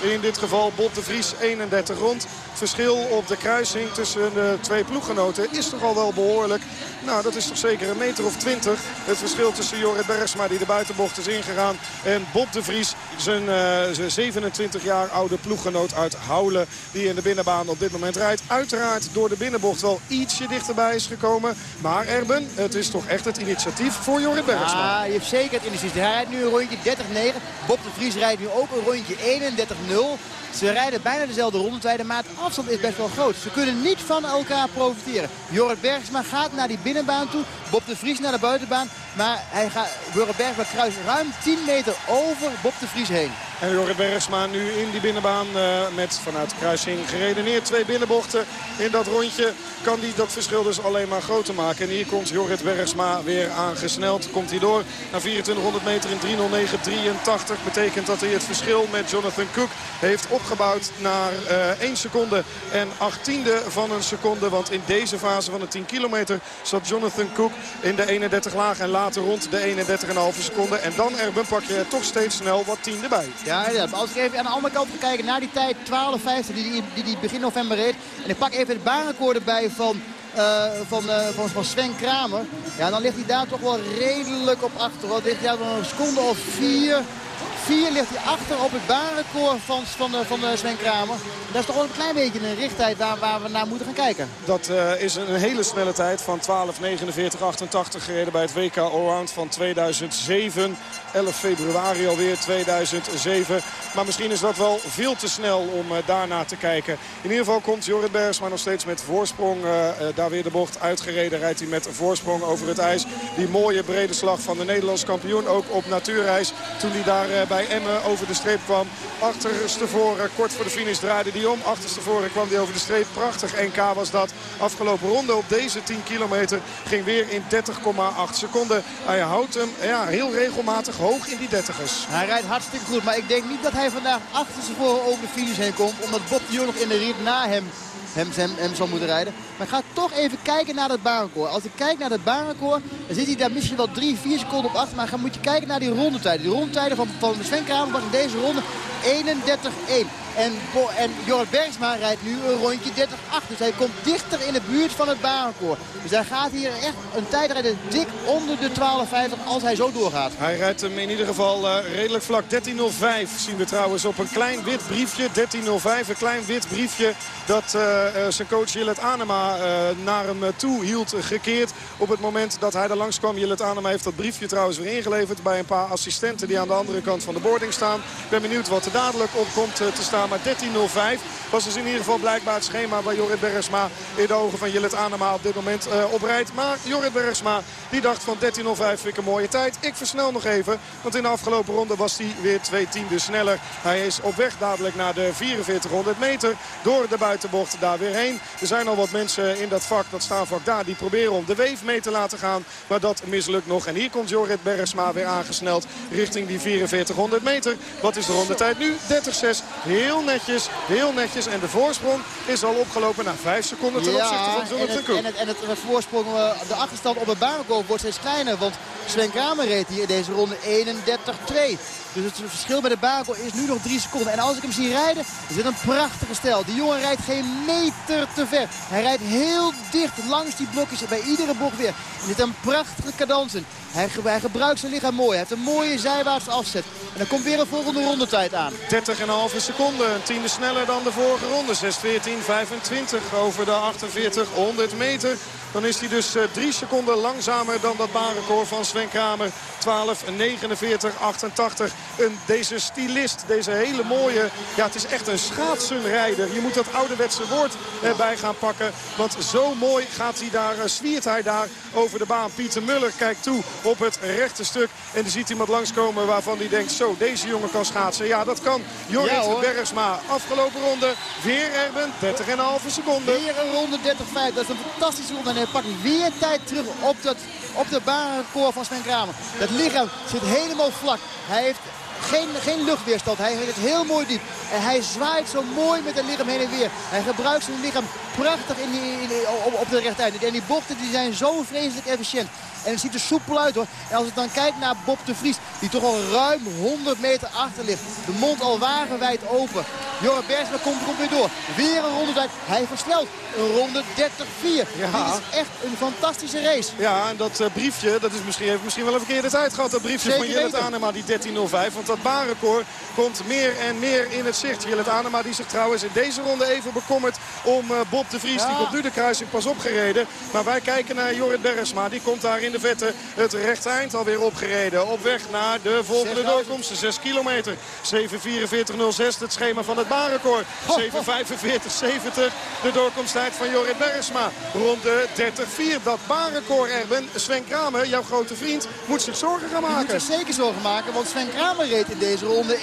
in dit geval. Bob de Vries 31 rond. Verschil op de kruising tussen de twee ploeggenoten is toch al wel behoorlijk. Nou, dat is toch zeker een meter of 20. Het verschil tussen Jorrit Bergsma die de buitenbocht is ingegaan. En Bob de Vries, zijn, uh, zijn 27 jaar oude ploeggenoot uit Houlen. Die in de binnenbaan op dit moment rijdt. Uiteraard door de binnenbocht wel ietsje dichterbij is gekomen. Maar Erben, het is toch echt het initiatief voor Jorrit Bergsma. Ja, je hebt zeker het initiatief. Hij rijdt nu een rondje 30-9. Bob de Vries rijdt nu ook een rondje 31-0. Ze rijden bijna dezelfde rondetijden, maar het afstand is best wel groot. Ze kunnen niet van elkaar profiteren. Jorrit Bergsma gaat naar die binnenbaan toe. Bob de Vries naar de buitenbaan. Maar hij gaat, Jorrit Bergsma kruist ruim 10 meter over Bob de Vries heen. En Jorrit Bergsma nu in die binnenbaan uh, met vanuit de kruising geredeneerd. Twee binnenbochten in dat rondje kan hij dat verschil dus alleen maar groter maken. En hier komt Jorrit Bergsma weer aangesneld. Komt hij door naar 2400 meter in 309.83. Betekent dat hij het verschil met Jonathan Cook heeft opgebouwd naar uh, 1 seconde en 8 tiende van een seconde. Want in deze fase van de 10 kilometer zat Jonathan Cook in de 31 laag en later rond de 31,5 seconde. En dan Erben pak je toch steeds snel wat tiende bij. Ja, als ik even aan de andere kant kijken naar die tijd 12.50 die, die, die, die begin november reed. En ik pak even het baanrecord erbij van, van, uh, van, van Sven Kramer. Ja, dan ligt hij daar toch wel redelijk op achter. Wat ligt hij een seconde of vier... Vier ligt hij achter op het baanrecord van, van, van Sven Kramer. Dat is toch wel een klein beetje een richttijd waar, waar we naar moeten gaan kijken. Dat uh, is een hele snelle tijd van 12.49.88 gereden bij het WK Allround van 2007. 11 februari alweer 2007. Maar misschien is dat wel veel te snel om uh, daarna te kijken. In ieder geval komt Jorrit Bergsma nog steeds met voorsprong. Daar weer de bocht uitgereden rijdt hij met voorsprong over het ijs. Die mooie brede slag van de Nederlands kampioen. Ook op natuurreis toen hij daar bij Emmen over de streep kwam. Achterstevoren kort voor de finish draaide hij om. Achterstevoren kwam hij over de streep. Prachtig NK was dat. Afgelopen ronde op deze 10 kilometer ging weer in 30,8 seconden. Hij houdt hem ja, heel regelmatig hoog in die 30ers. Hij rijdt hartstikke goed, maar ik denk niet dat hij vandaag achterstevoren over de finish heen komt. Omdat Bob de nog in de rit na hem hem, hem, hem zal moeten rijden. Maar ga toch even kijken naar het baanrecord. Als ik kijk naar het baanrecord, dan zit hij daar misschien wel 3, 4 seconden op achter. Maar dan moet je kijken naar die rondetijden. Die rondetijden van, van Sven Kramer was in deze ronde 31-1. En, en Jorrit Bergsma rijdt nu een rondje 30-8. Dus hij komt dichter in de buurt van het baanrecord. Dus hij gaat hier echt een tijd rijden dik onder de 12,50 als hij zo doorgaat. Hij rijdt hem in ieder geval uh, redelijk vlak. 13.05 zien we trouwens op een klein wit briefje. 13.05, een klein wit briefje dat uh, uh, zijn coach Jillet Anema naar hem toe hield gekeerd. Op het moment dat hij er langs kwam. Jillet Anema heeft dat briefje trouwens weer ingeleverd bij een paar assistenten die aan de andere kant van de boarding staan. Ik ben benieuwd wat er dadelijk op komt te staan. Maar 13.05 was dus in ieder geval blijkbaar het schema waar Jorrit Bergsma in de ogen van Jillet Anema op dit moment uh, oprijdt. Maar Jorrit Bergsma die dacht van 13.05 vind ik een mooie tijd. Ik versnel nog even, want in de afgelopen ronde was hij weer twee tienden sneller. Hij is op weg dadelijk naar de 4400 meter door de buitenbocht daar weer heen. Er zijn al wat mensen in dat vak, dat staanvak daar, die proberen om de weef mee te laten gaan. Maar dat mislukt nog. En hier komt Jorrit Bergsma weer aangesneld richting die 4400 meter. Wat is de rondetijd nu? 30-6. Heel netjes, heel netjes. En de voorsprong is al opgelopen naar 5 seconden ten opzichte van Jonathan Cook. En het, en het, en het voorsprong, de achterstand op het baankoop wordt steeds kleiner. Want Sven Kramer reed hier in deze ronde 31-2. Dus het verschil bij de Bakel is nu nog 3 seconden. En als ik hem zie rijden, is het een prachtige stijl. Die jongen rijdt geen meter te ver. Hij rijdt heel dicht langs die blokjes bij iedere bocht weer. Er zit een prachtige cadans in. Hij, gebruikt zijn lichaam mooi. Hij heeft een mooie zijwaartse afzet. En dan komt weer een volgende rondetijd aan. 30,5 seconden. Een tiende sneller dan de vorige ronde. 6.14.25 over de 4800 meter. Dan is hij dus 3 uh, seconden langzamer dan dat baanrecord van Sven Kramer. 12.49.88. Een, deze stylist, deze hele mooie... Ja, het is echt een schaatsenrijder. Je moet dat ouderwetse woord erbij gaan pakken. Want zo mooi gaat hij daar, uh, zwiert hij daar over de baan. Pieter Muller kijkt toe op het rechte stuk. En dan ziet iemand langskomen waarvan hij denkt... zo, deze jongen kan schaatsen. Ja, dat kan. Jorrit ja, Bergsma. Afgelopen ronde. Weer Erben. 30,5 seconden. Weer een ronde 30,5. Dat is een fantastische ronde. En hij pakt weer tijd terug op, dat, op de baanrecord van Sven Kramer. Dat lichaam zit helemaal vlak. Hij heeft geen, geen luchtweerstand. Hij heeft het heel mooi diep. En hij zwaait zo mooi met het lichaam heen en weer. Hij gebruikt zijn lichaam prachtig in die, op, de rechteind. En die bochten die zijn zo vreselijk efficiënt. En het ziet er soepel uit hoor. En als ik dan kijk naar Bob de Vries, die toch al ruim 100 meter achter ligt. De mond al wagenwijd open. Jorrit Bergsma komt, komt weer door. Weer een ronde tijd. Hij versnelt. Een ronde 30-4. Dit is echt een fantastische race. Ja, en dat uh, briefje, dat is misschien, heeft misschien wel een verkeerde tijd gehad. Dat briefje Zeker van Jillet. Anema, die 13.05. Want dat baanrecord komt meer en meer in het zicht. Jillet Anema die zich trouwens in deze ronde even bekommert om uh, Bob de Vries. Die komt nu de kruising pas opgereden. Maar wij kijken naar Jorrit Bergsma. Die komt daar in de vette het rechte eind alweer opgereden. Op weg naar de volgende doorkomst. 6 kilometer. 7.44.06 het schema van het baanrecord. 7.45.70 de doorkomsttijd van Jorrit Bergsma. Ronde 30-4. Dat baanrecord, Erben. Sven Kramer, jouw grote vriend, moet zich zorgen gaan Je moet maken. zich zeker zorgen maken, want Sven Kramer reed in deze ronde 31-1.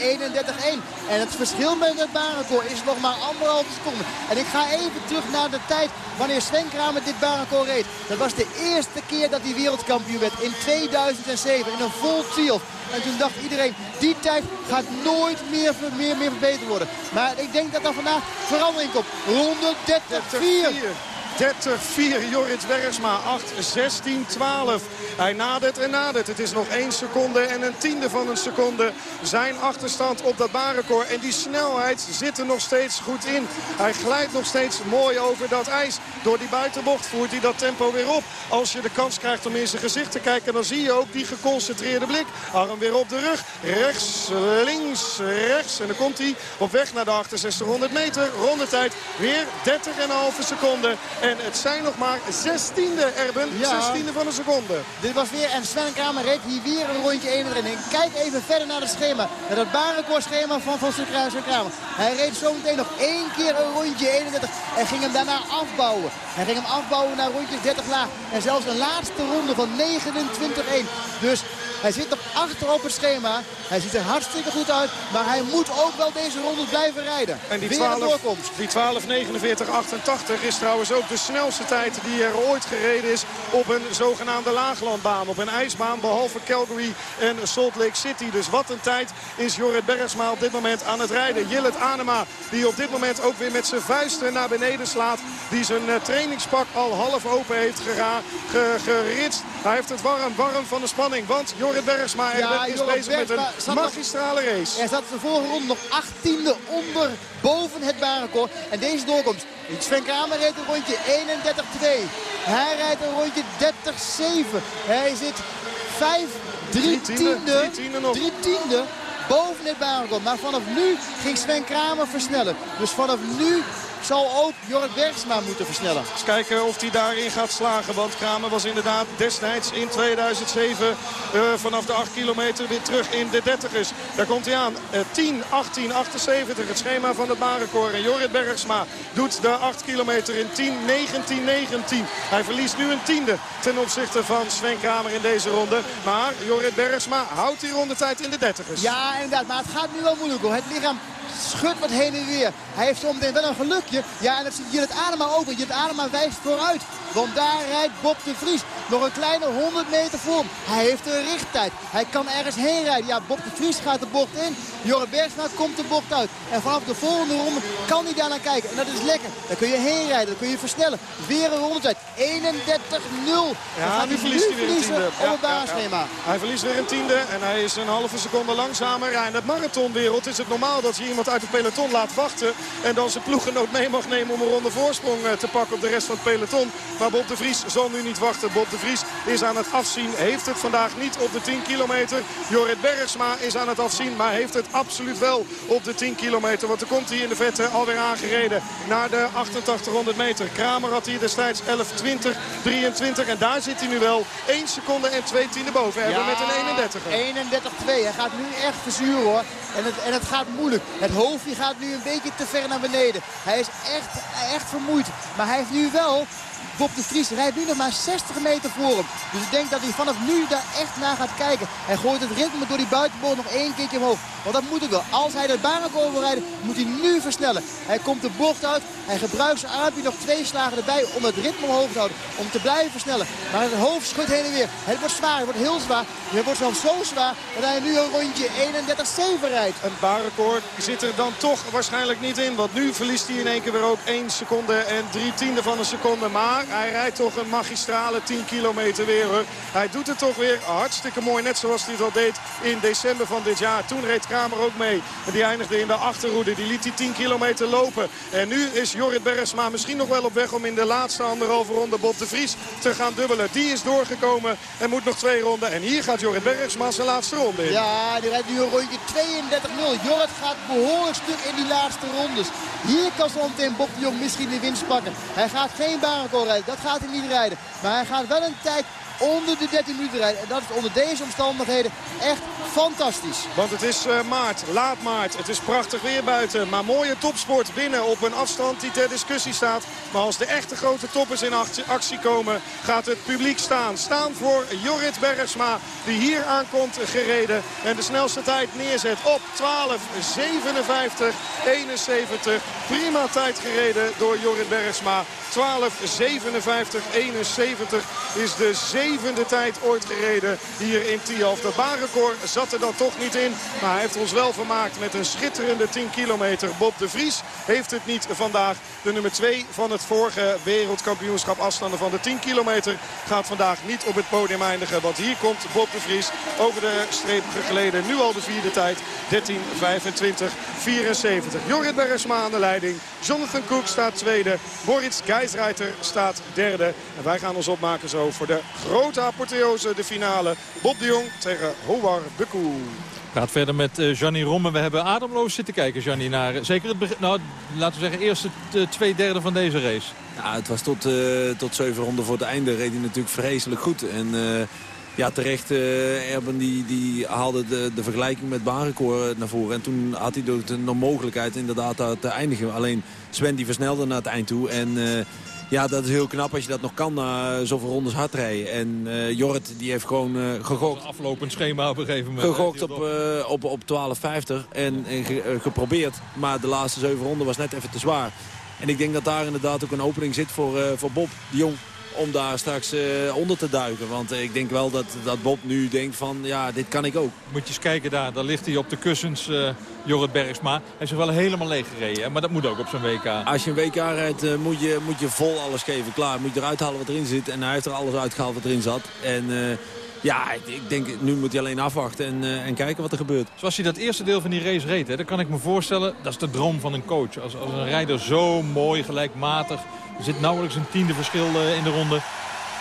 En het verschil met het baanrecord is nog maar anderhalve seconde. En ik ga even terug naar de tijd wanneer Sven Kramer dit baanrecord reed. Dat was de eerste keer dat hij wereldkampioen werd in 2007 in een vol triomf. En toen dacht iedereen, die tijd gaat nooit meer, meer, meer verbeterd worden. Maar ik denk dat er vandaag verandering komt. Ronde 30-4. 30-4 Jorrit Bergsma. 8-16-12. Hij nadert en nadert. Het is nog 1 seconde en een tiende van een seconde. Zijn achterstand op dat baanrecord. En die snelheid zit er nog steeds goed in. Hij glijdt nog steeds mooi over dat ijs. Door die buitenbocht voert hij dat tempo weer op. Als je de kans krijgt om in zijn gezicht te kijken... dan zie je ook die geconcentreerde blik. Arm weer op de rug. Rechts, links, rechts. En dan komt hij op weg naar de 6800 meter. Rondetijd weer 30,5 seconden. En het zijn nog maar 16e, Erben. Ja. 16e van een seconde. Dit was weer, en Sven Kramer reed hier weer een rondje 31. En kijk even verder naar het schema. Naar het baanrecordschema van Van Sven Kramer. Hij reed zometeen nog één keer een rondje 31. En ging hem daarna afbouwen. Hij ging hem afbouwen naar rondjes 30 laag. En zelfs een laatste ronde van 29-1. Dus hij zit nog achter op het schema. Hij ziet er hartstikke goed uit. Maar hij moet ook wel deze ronde blijven rijden. En die Weer 12, een doorkomst. die 12.49.88 is trouwens ook de snelste tijd die er ooit gereden is op een zogenaamde laaglandbaan. Op een ijsbaan behalve Calgary en Salt Lake City. Dus wat een tijd is Jorrit Bergsma op dit moment aan het rijden. Jillet Anema die op dit moment ook weer met zijn vuisten naar beneden slaat. Die zijn uh, trainingspak al half open heeft geritst. Hij heeft het warm, warm van de spanning. Want Jorrit Bergsma Ja, is Jorrit bezig met Bergsma een nog- magistrale race. Er zat de vorige ronde nog 18e onder boven het baanrecord. En deze doorkomst. Sven Kramer reed een rondje 31-2. Hij rijdt een rondje 30-7. Hij zit 5, 3 tiende, tiende, drie tiende nog. drie tiende boven het baanrecord. Maar vanaf nu ging Sven Kramer versnellen. Dus vanaf nu zal ook Jorrit Bergsma moeten versnellen. Eens kijken of hij daarin gaat slagen. Want Kramer was inderdaad destijds in 2007 uh, vanaf de 8 kilometer weer terug in de 30ers. Daar komt hij aan. Uh, 10, 18, 78. Het schema van het baanrecord. En Jorrit Bergsma doet de 8 kilometer in 10, 19, 19. Hij verliest nu een tiende ten opzichte van Sven Kramer in deze ronde. Maar Jorrit Bergsma houdt die rondetijd in de 30ers. Ja, inderdaad. Maar het gaat nu wel moeilijk hoor. Het lichaam schudt wat heen en weer. Hij heeft zometeen wel een gelukje. Ja, en dat ziet Jillet Adema. Want Jillet Adema wijst vooruit. Want daar rijdt Bob de Vries nog een kleine 100 meter voor hem. Hij heeft een richttijd. Hij kan ergens heen rijden. Ja, Bob de Vries gaat de bocht in. Jorrit Bergsma komt de bocht uit. En vanaf de volgende ronde kan hij daar naar kijken. En dat is lekker. Dan kun je heen rijden. Dan kun je versnellen. Weer een rondetijd. 31-0. Ja, nu verliest hij weer een tiende. op het baanschema. Ja, ja. Hij verliest weer een tiende en hij is een halve seconde langzamer. Ja, in de marathonwereld is het normaal dat je iemand uit het peloton laat wachten. En dan zijn ploegenoot mee mag nemen om een ronde voorsprong te pakken op de rest van het peloton. Maar Bob de Vries zal nu niet wachten. Bob de Vries is aan het afzien. Heeft het vandaag niet op de 10 kilometer. Jorrit Bergsma is aan het afzien. Maar heeft het absoluut wel op de 10 kilometer. Want dan komt hij in de vette alweer aangereden naar de 8800 meter. Kramer had hier destijds 11, 20, 23. En daar zit hij nu wel 1 seconde en 2 tiende boven. Hebben ja, met een 31. 31-2. Hij gaat nu echt verzuren hoor. En het, en het gaat moeilijk. Het hoofdje gaat nu een beetje te ver naar beneden. Hij is echt, echt vermoeid. Maar hij heeft nu wel Bob de Vries rijdt nu nog maar 60 meter voor hem. Dus ik denk dat hij vanaf nu daar echt naar gaat kijken. Hij gooit het ritme door die buitenbocht nog één keertje omhoog. Want dat moet hij wel. Als hij de baanrecord wil rijden, moet hij nu versnellen. Hij komt de bocht uit. Hij gebruikt zijn armpje nog twee slagen erbij om het ritme omhoog te houden. Om te blijven versnellen. Maar het hoofd schudt heen en weer. Het wordt zwaar. Het wordt heel zwaar. Het wordt zelfs zo zwaar dat hij nu een rondje 31-7 rijdt. Een baanrecord zit er dan toch waarschijnlijk niet in. Want nu verliest hij in één keer weer ook 1 seconde en 3 tiende van een seconde. Maar hij rijdt toch een magistrale 10 kilometer weer. Hoor. Hij doet het toch weer hartstikke mooi. Net zoals hij het al deed in december van dit jaar. Toen reed Kramer ook mee. En die eindigde in de achterroede. Die liet die 10 kilometer lopen. En nu is Jorrit Bergsma misschien nog wel op weg om in de laatste anderhalve ronde Bob de Vries te gaan dubbelen. Die is doorgekomen en moet nog twee ronden. En hier gaat Jorrit Bergsma zijn laatste ronde in. Ja, die rijdt nu een rondje 32-0. Jorrit gaat behoorlijk stuk in die laatste rondes. Hier kan zo meteen Bob de Jong misschien de winst pakken. Hij gaat geen baanrecord rijden. Dat gaat hij niet rijden. Maar hij gaat wel een tijd onder de 13 minuten rijden. En dat is onder deze omstandigheden echt fantastisch. Want het is uh, maart, laat maart. Het is prachtig weer buiten. Maar mooie topsport binnen op een afstand die ter discussie staat. Maar als de echte grote toppers in actie komen, gaat het publiek staan. Staan voor Jorrit Bergsma, die hier aankomt gereden. En de snelste tijd neerzet op 12, 57, 71. Prima tijd gereden door Jorrit Bergsma. 12, 57, 71 is de zevende tijd ooit gereden hier in Tialf. Dat baanrecord zat er dan toch niet in. Maar hij heeft ons wel vermaakt met een schitterende 10 kilometer. Bob de Vries heeft het niet vandaag. De nummer 2 van het vorige wereldkampioenschap afstanden van de 10 kilometer gaat vandaag niet op het podium eindigen. Want hier komt Bob de Vries over de streep geleden. Nu al de vierde tijd. 13, 25, 74. Jorrit Bergsma aan de leiding. Jonathan Cook staat tweede. Moritz Geisreiter staat derde. En wij gaan ons opmaken zo voor de grote apotheose, de finale. Bob de Jong tegen Howar Bukku. Gaat verder met uh, Gianni Romme. We hebben ademloos zitten kijken, Gianni, naar zeker het begin, nou, laten we zeggen, eerste twee derde van deze race. Ja, het was tot, uh, tot zeven ronden voor het einde reed hij natuurlijk vreselijk goed. En uh, ja, terecht, Erben die, die haalde de, de vergelijking met baanrecord naar voren. En toen had hij de, de mogelijkheid inderdaad te eindigen. Alleen Sven die versnelde naar het eind toe en... Ja, dat is heel knap als je dat nog kan na zoveel rondes hard rijden. En uh, Jorrit die heeft gewoon uh, gegokt. Een aflopend schema op een gegeven moment. Gegokt op, uh, op, op 12,50 en, en ge, geprobeerd. Maar de laatste zeven ronden was net even te zwaar. En ik denk dat daar inderdaad ook een opening zit voor, voor Bob de Jong om daar straks uh, onder te duiken. Want uh, ik denk wel dat, dat Bob nu denkt van, ja, dit kan ik ook. Moet je eens kijken daar, daar ligt hij op de kussens, uh, Jorrit Bergsma. Hij is er wel helemaal leeg gereden, hè? maar dat moet ook op zo'n WK. Als je een WK rijdt, moet, je, moet je vol alles geven. Klaar, moet je eruit halen wat erin zit. En hij heeft er alles uitgehaald wat erin zat. En... Ja, ik denk, nu moet hij alleen afwachten en, uh, en kijken wat er gebeurt. Zoals hij dat eerste deel van die race reed, hè, dan kan ik me voorstellen... dat is de droom van een coach. Als, als een rijder zo mooi, gelijkmatig... er zit nauwelijks een tiende verschil uh, in de ronde...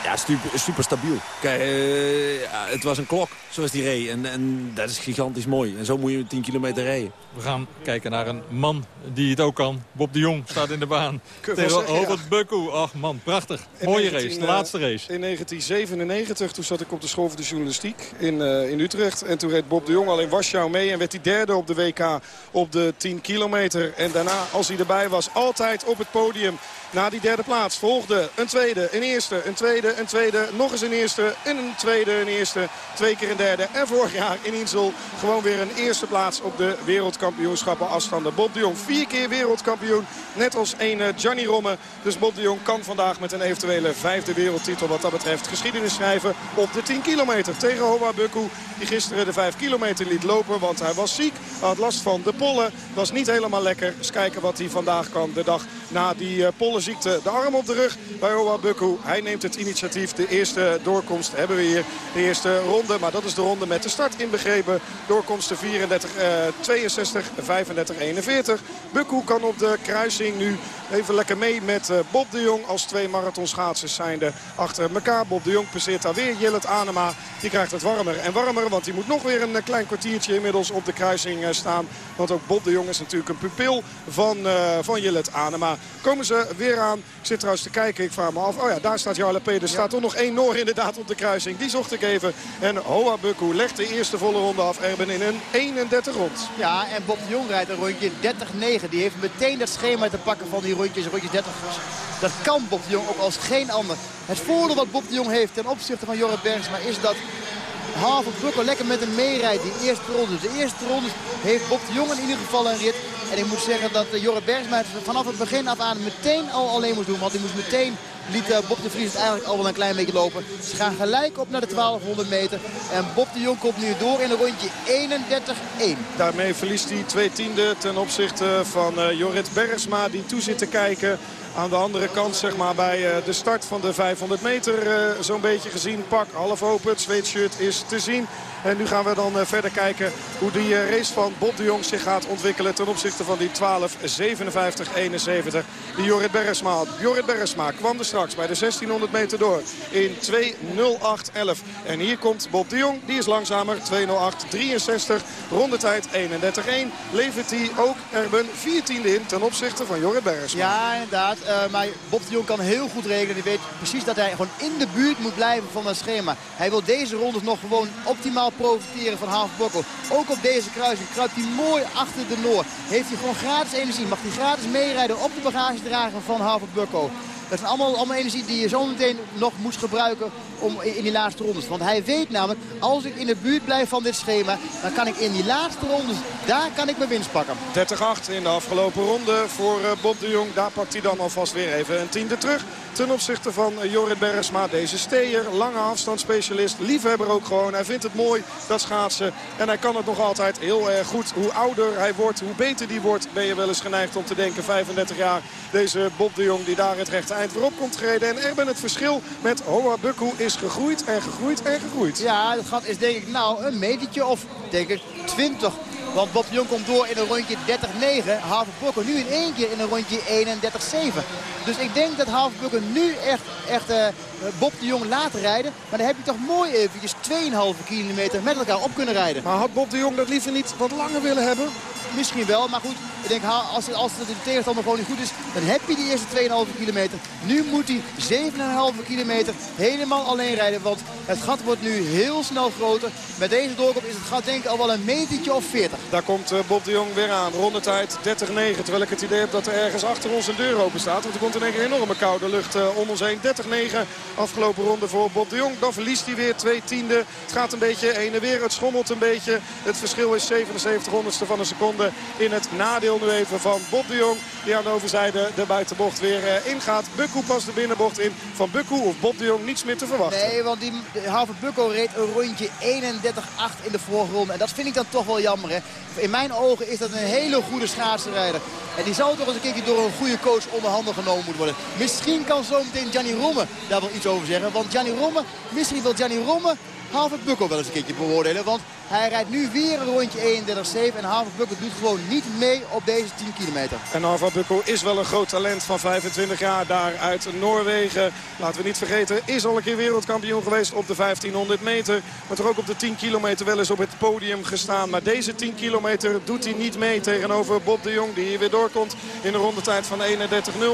Ja, super, super stabiel. Kijk, uh, ja, het was een klok zoals die reed. En, en dat is gigantisch mooi. En zo moet je 10 kilometer rijden. We gaan kijken naar een man die het ook kan. Bob de Jong staat in de baan. Tegen Robert ja. Bukku. Ach man, prachtig. In Mooie 19, race, de laatste race. In 1997, toen zat ik op de school voor de journalistiek in, uh, in Utrecht. En toen reed Bob de Jong al in Warschau mee. En werd hij derde op de WK op de 10 kilometer. En daarna, als hij erbij was, altijd op het podium. Na die derde plaats volgde een tweede, een eerste, een tweede, een tweede. Nog eens een eerste, en een tweede, een eerste. Twee keer een derde. En vorig jaar in Insel gewoon weer een eerste plaats op de wereldkampioenschappen afstanden. Bob de Jong vier keer wereldkampioen. Net als een Gianni Romme. Dus Bob de Jong kan vandaag met een eventuele vijfde wereldtitel wat dat betreft geschiedenis schrijven op de 10 kilometer. Tegen Hoa Bukku die gisteren de 5 kilometer liet lopen. Want hij was ziek, had last van de pollen. Was niet helemaal lekker. Eens kijken wat hij vandaag kan de dag na die uh, pollenziekte. De arm op de rug bij Hoa Bukku. Hij neemt het initiatief. De eerste doorkomst hebben we hier. De eerste ronde. Maar dat is de ronde met de start inbegrepen. Doorkomsten 34, uh, 62, 35, 41. Bukku kan op de kruising nu even lekker mee met uh, Bob de Jong. Als twee marathonschaatsers zijnde achter elkaar. Bob de Jong passeert daar weer Jillet Anema. Die krijgt het warmer en warmer. Want die moet nog weer een klein kwartiertje inmiddels op de kruising staan. Want ook Bob de Jong is natuurlijk een pupil van, uh, van Jillet Anema. Komen ze weer aan. Ik zit trouwens te kijken. Ik vraag me af. Oh ja, daar staat Jarle P. Er staat toch nog één Noor inderdaad op de kruising. Die zocht ik even. En Hoa Bukku legt de eerste volle ronde af. Erben in een 31 rond. Ja, en Bob de Jong rijdt een rondje 30-9. Die heeft meteen dat schema te pakken van die rondjes. Rondjes 30, Dat kan Bob de Jong ook als geen ander. Het voordeel wat Bob de Jong heeft ten opzichte van Jorrit Bergsma is dat Halve Bukko lekker met hem meerijdt. Die eerste ronde. De eerste ronde heeft Bob de Jong in ieder geval een rit. En ik moet zeggen dat uh, Jorrit Bergsma het vanaf het begin af aan meteen al alleen moest doen. Want hij moest meteen liet uh, Bob de Vries het eigenlijk al wel een klein beetje lopen. Ze gaan gelijk op naar de 1200 meter. En Bob de Jong komt nu door in een rondje 31-1. Daarmee verliest hij twee tiende ten opzichte van uh, Jorrit Bergsma. Die toe zit te kijken aan de andere kant zeg maar, bij de start van de 500 meter zo'n beetje gezien. Pak half open, het is te zien. En nu gaan we dan verder kijken hoe die race van Bob de Jong zich gaat ontwikkelen ten opzichte van die 12, 57, 71 die Jorrit Bergsma had. Jorrit Bergsma kwam er straks bij de 1600 meter door in 2.08.11. En hier komt Bob de Jong, die is langzamer, 2.08.63. Rondetijd 31.1. Levert hij ook Erben 14e in ten opzichte van Jorrit Bergsma. Ja, inderdaad. Uh, maar Bob de Jong kan heel goed regelen. Die weet precies dat hij gewoon in de buurt moet blijven van het schema. Hij wil deze rondes nog gewoon optimaal profiteren van Half Bokkel. Ook op deze kruising kruipt hij mooi achter de Noor. Heeft hij gewoon gratis energie. Mag hij gratis meerijden op de bagagedrager van Harvard Bukko. Dat is allemaal, allemaal energie die je zo meteen nog moest gebruiken om in die laatste rondes. Want hij weet namelijk, als ik in de buurt blijf van dit schema... dan kan ik in die laatste rondes, daar kan ik mijn winst pakken. 30-8 in de afgelopen ronde voor eh, Bob de Jong. Daar pakt hij dan alvast weer even een tiende terug. Ten opzichte van eh, Jorrit Bergsma, deze steer, lange afstandsspecialist. Liefhebber ook gewoon. Hij vindt het mooi, dat schaatsen. En hij kan het nog altijd heel erg goed. Hoe ouder hij wordt, hoe beter die wordt... ben je wel eens geneigd om te denken, 35 jaar. Deze Bob de Jong die daar het rechte eind voorop komt gereden. En er ben het verschil met Hoa Bukku is gegroeid en gegroeid en gegroeid. Ja, dat gat is denk ik nou een metertje of denk ik 20. Want Bob de Jong komt door in een rondje 30-9. Havenbrokker nu in één keer in een rondje 31-7. Dus ik denk dat Havenbrokker nu echt, echt uh, Bob de Jong laat rijden. Maar dan heb je toch mooi eventjes 2,5 kilometer met elkaar op kunnen rijden. Maar had Bob de Jong dat liever niet wat langer willen hebben? Misschien wel, maar goed. Ik denk, als, als de tegenstander gewoon niet goed is, dan heb je die eerste 2,5 kilometer. Nu moet hij 7,5 kilometer helemaal alleen rijden. Want het gat wordt nu heel snel groter. Met deze doorkomst is het gat denk ik al wel een metertje of 40. Daar komt uh, Bob de Jong weer aan. Rondetijd 30-9. Terwijl ik het idee heb dat er ergens achter ons een deur open staat. Want er komt in één enorme koude lucht uh, om ons heen. 30-9 afgelopen ronde voor Bob de Jong. Dan verliest hij weer twee tiende. Het gaat een beetje heen en weer. Het schommelt een beetje. Het verschil is 77 honderdste van een seconde in het nadeel nu even van Bob de Jong. Die aan de overzijde de buitenbocht weer uh, ingaat. Bukku past de binnenbocht in. Van Bukku of Bob de Jong niets meer te verwachten. Nee, want die Harvard Bukko reed een rondje 31-8 in de vorige ronde. En dat vind ik dan toch wel jammer. Hè? In mijn ogen is dat een hele goede schaatsenrijder. En die zou toch eens een keertje door een goede coach onder handen genomen moeten worden. Misschien kan zo meteen Gianni Romme daar wel iets over zeggen. Want Gianni Romme, misschien wil Gianni Romme Harvard Bukko wel eens een keertje beoordelen. Want hij rijdt nu weer een rondje 31-7. En Harvard Bukko doet gewoon niet mee op deze 10 kilometer. En Harvard Bukko is wel een groot talent van 25 jaar daar uit Noorwegen. Laten we niet vergeten, is al een keer wereldkampioen geweest op de 1500 meter. Maar toch ook op de 10 kilometer wel eens op het podium gestaan. Maar deze 10 kilometer doet hij niet mee tegenover Bob de Jong. Die hier weer doorkomt in een rondetijd van 31-0.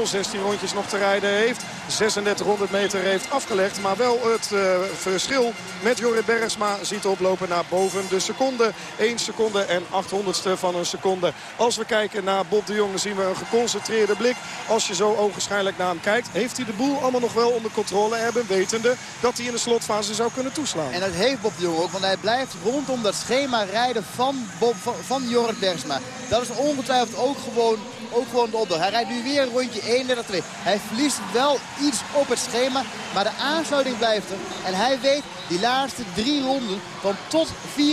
16 rondjes nog te rijden heeft. 3600 meter heeft afgelegd. Maar wel het uh, verschil met Jorrit Bergsma ziet oplopen naar boven de seconde. 1 seconde en 800ste van een seconde. Als we kijken naar Bob de Jong zien we een geconcentreerde blik. Als je zo ogenschijnlijk naar hem kijkt. Heeft hij de boel allemaal nog wel onder controle hebben. Wetende dat hij in de slotfase zou kunnen toeslaan. En dat heeft Bob de Jong ook. Want hij blijft rondom dat schema rijden van, Bob, van, Jorrit Bergsma. Dat is ongetwijfeld ook gewoon ook gewoon de opdracht. Hij rijdt nu weer een rondje 31-2. Hij verliest wel iets op het schema, maar de aansluiting blijft er. En hij weet, die laatste drie ronden van tot